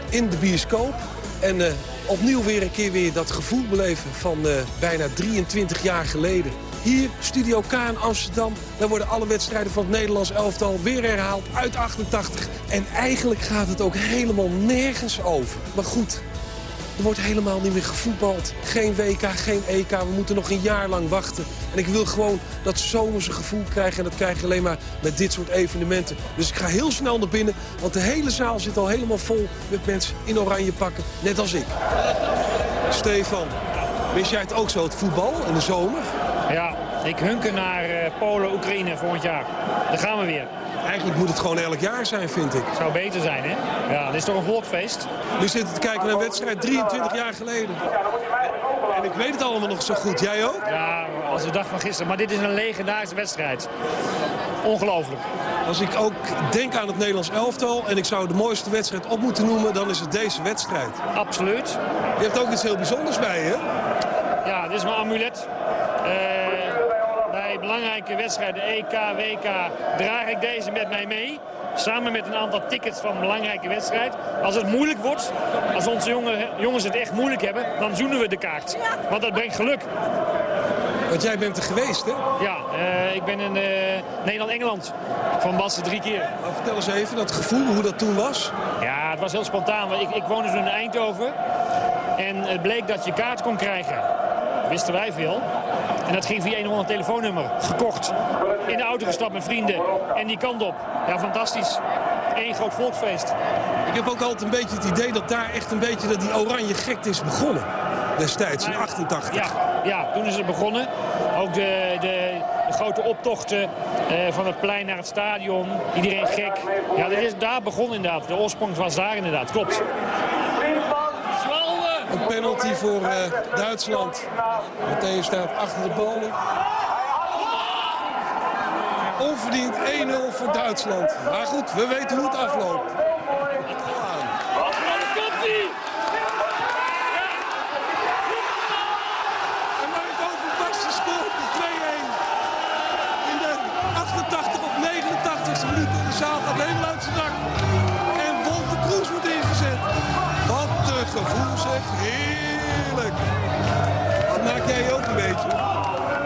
in de bioscoop. En uh, opnieuw weer een keer weer dat gevoel beleven van uh, bijna 23 jaar geleden. Hier, Studio K in Amsterdam. Daar worden alle wedstrijden van het Nederlands elftal weer herhaald uit 88. En eigenlijk gaat het ook helemaal nergens over. Maar goed, er wordt helemaal niet meer gevoetbald. Geen WK, geen EK. We moeten nog een jaar lang wachten. En ik wil gewoon dat zomerse gevoel krijgen. En dat krijg je alleen maar met dit soort evenementen. Dus ik ga heel snel naar binnen. Want de hele zaal zit al helemaal vol met mensen in oranje pakken. Net als ik. Stefan, wist jij het ook zo, het voetbal in de zomer? Ja, ik hunker naar uh, Polen, Oekraïne volgend jaar. Daar gaan we weer. Eigenlijk moet het gewoon elk jaar zijn, vind ik. Zou beter zijn, hè? Ja, dit is toch een volkfeest? Nu zitten te kijken naar een wedstrijd 23 jaar geleden. En ik weet het allemaal nog zo goed. Jij ook? Ja, als de dag van gisteren. Maar dit is een legendarische wedstrijd. Ongelooflijk. Als ik ook denk aan het Nederlands elftal... en ik zou de mooiste wedstrijd op moeten noemen... dan is het deze wedstrijd. Absoluut. Je hebt ook iets heel bijzonders bij je. Ja, dit is mijn amulet. Belangrijke wedstrijden, EK, WK, draag ik deze met mij mee. Samen met een aantal tickets van een belangrijke wedstrijd. Als het moeilijk wordt, als onze jongen, jongens het echt moeilijk hebben, dan zoenen we de kaart. Want dat brengt geluk. Want jij bent er geweest, hè? Ja, uh, ik ben in uh, Nederland-Engeland. Van Bassen drie keer. Vertel eens even, dat gevoel, hoe dat toen was. Ja, het was heel spontaan. Ik, ik woonde toen in Eindhoven. En het bleek dat je kaart kon krijgen. Wisten wij veel. En dat ging via een ander telefoonnummer. Gekocht. In de auto gestapt met vrienden. En die kant op. Ja, fantastisch. Eén groot volksfeest. Ik heb ook altijd een beetje het idee dat daar echt een beetje dat die oranje gekte is begonnen. Destijds, in 88. Ja, ja, toen is het begonnen. Ook de, de, de grote optochten uh, van het plein naar het stadion. Iedereen gek. Ja, dat is daar begonnen inderdaad. De oorsprong was daar inderdaad, klopt. Een penalty voor uh, Duitsland. Meteen staat achter de bal. Onverdiend 1-0 voor Duitsland. Maar goed, we weten hoe het afloopt. Heerlijk. Maak jij je ook een beetje?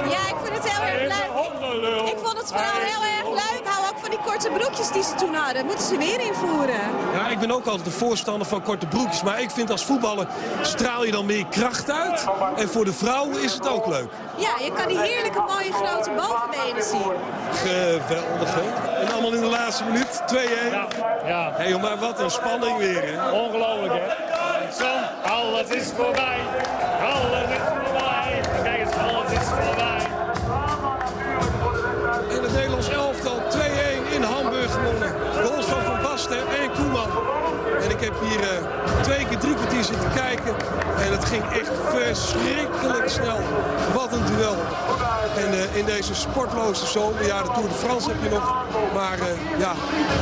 Ja, ik vind het heel erg leuk. Ik vond het vooral heel erg leuk. Hou ook van die korte broekjes die ze toen hadden. Moeten ze weer invoeren. Ja, ik ben ook altijd de voorstander van korte broekjes. Maar ik vind als voetballer straal je dan meer kracht uit. En voor de vrouwen is het ook leuk. Ja, je kan die heerlijke mooie grote bovenbenen zien. Geweldig, hè? En allemaal in de laatste minuut. 2-1. Ja. ja. Hé, hey, maar wat een spanning weer, hè? Ongelooflijk, hè? Alles is voorbij. Alles is voorbij. Kijk eens, alles is voorbij. En het Nederlands elftal 2-1 in Hamburg gewonnen. Goals van Van Basten en Koeman. En ik heb hier uh, twee keer drie kwartier zitten kijken. En het ging echt verschrikkelijk snel. Wat een duel. En uh, in deze sportloze zomer, ja de Tour de France heb je nog. Maar uh, ja,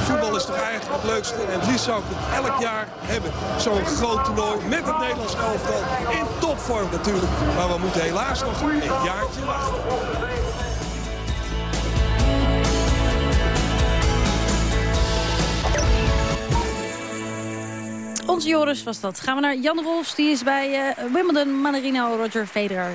voetbal is toch eigenlijk het leukste. En het liefst zou ik het elk jaar hebben. Zo'n groot toernooi met het Nederlands elftal. In topvorm natuurlijk. Maar we moeten helaas nog een jaartje wachten. Onze Joris was dat. Gaan we naar Jan Rolfs. Die is bij uh, Wimbledon, Manarino, Roger Federer.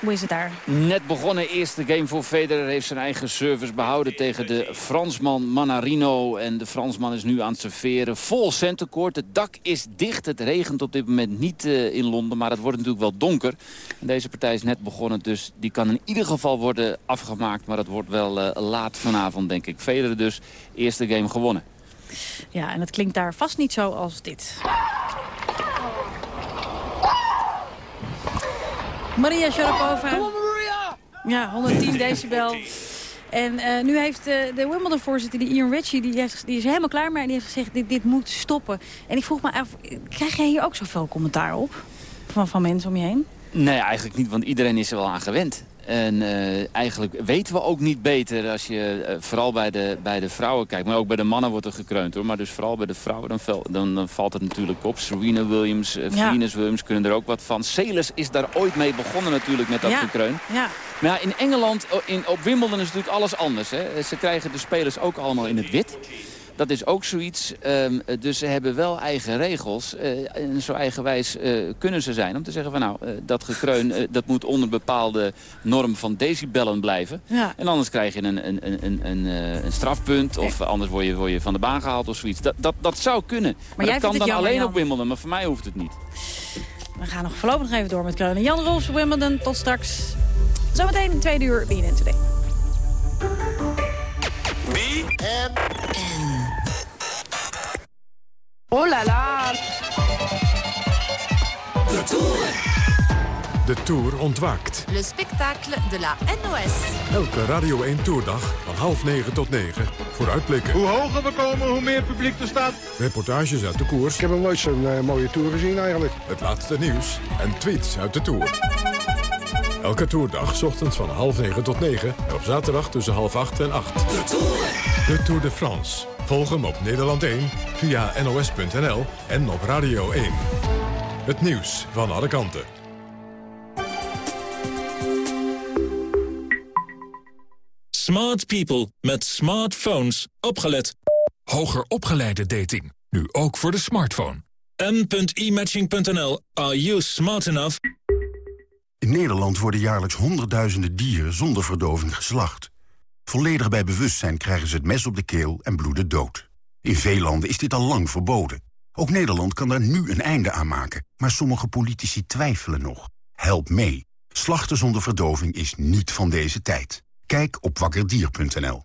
Hoe is het daar? Net begonnen eerste game voor Federer. Heeft zijn eigen service behouden tegen de Fransman Manarino. En de Fransman is nu aan het serveren. Vol centercourt. Het dak is dicht. Het regent op dit moment niet uh, in Londen. Maar het wordt natuurlijk wel donker. Deze partij is net begonnen. Dus die kan in ieder geval worden afgemaakt. Maar dat wordt wel uh, laat vanavond, denk ik. Federer dus. Eerste game gewonnen. Ja, en het klinkt daar vast niet zo als dit. Maria Sharapova. Ja, 110 decibel. En uh, nu heeft uh, de Wimbledon-voorzitter, die Ian Ritchie, die, heeft, die is helemaal klaar mee. En die heeft gezegd, dit, dit moet stoppen. En ik vroeg me af, krijg jij hier ook zoveel commentaar op? Van, van mensen om je heen? Nee, eigenlijk niet, want iedereen is er wel aan gewend. En uh, eigenlijk weten we ook niet beter als je uh, vooral bij de, bij de vrouwen kijkt. Maar ook bij de mannen wordt er gekreund hoor. Maar dus vooral bij de vrouwen dan, dan, dan valt het natuurlijk op. Serena Williams, uh, ja. Venus Williams kunnen er ook wat van. Celis is daar ooit mee begonnen natuurlijk met dat ja. gekreun. Ja. Maar ja, in Engeland, in, op Wimbledon is natuurlijk alles anders. Hè. Ze krijgen de spelers ook allemaal in het wit. Dat is ook zoiets. Um, dus ze hebben wel eigen regels. Uh, en zo eigenwijs uh, kunnen ze zijn om te zeggen van nou, uh, dat gekreun dat moet onder bepaalde norm van decibellen blijven. Ja. En anders krijg je een, een, een, een, een strafpunt of anders word je, word je van de baan gehaald of zoiets. Dat, dat, dat zou kunnen. Maar, maar dat kan dan jammer, alleen Jan. op Wimbledon, maar voor mij hoeft het niet. We gaan nog voorlopig nog even door met kreunen. Jan Rolfs, Wimbledon, tot straks. Zometeen tweede uur BNN Today. BNN. Oh la la. De De Tour ontwaakt. Le spectacle de la NOS. Elke Radio 1 Tourdag van half negen tot negen. Vooruitblikken. Hoe hoger we komen, hoe meer publiek er staat. Reportages uit de koers. Ik heb nog nooit zo'n uh, mooie Tour gezien eigenlijk. Het laatste nieuws en tweets uit de Tour. Elke toerdag, ochtends van half negen tot negen. En op zaterdag tussen half acht en acht. De Tour. De Tour de France. Volg hem op Nederland 1, via nos.nl en op Radio 1. Het nieuws van alle kanten. Smart people met smartphones. Opgelet. Hoger opgeleide dating. Nu ook voor de smartphone. m.imatching.nl. Are you smart enough? In Nederland worden jaarlijks honderdduizenden dieren zonder verdoving geslacht. Volledig bij bewustzijn krijgen ze het mes op de keel en bloeden dood. In veel landen is dit al lang verboden. Ook Nederland kan daar nu een einde aan maken. Maar sommige politici twijfelen nog. Help mee. Slachten zonder verdoving is niet van deze tijd. Kijk op wakkerdier.nl.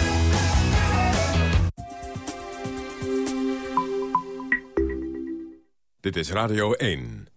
Dit is Radio 1.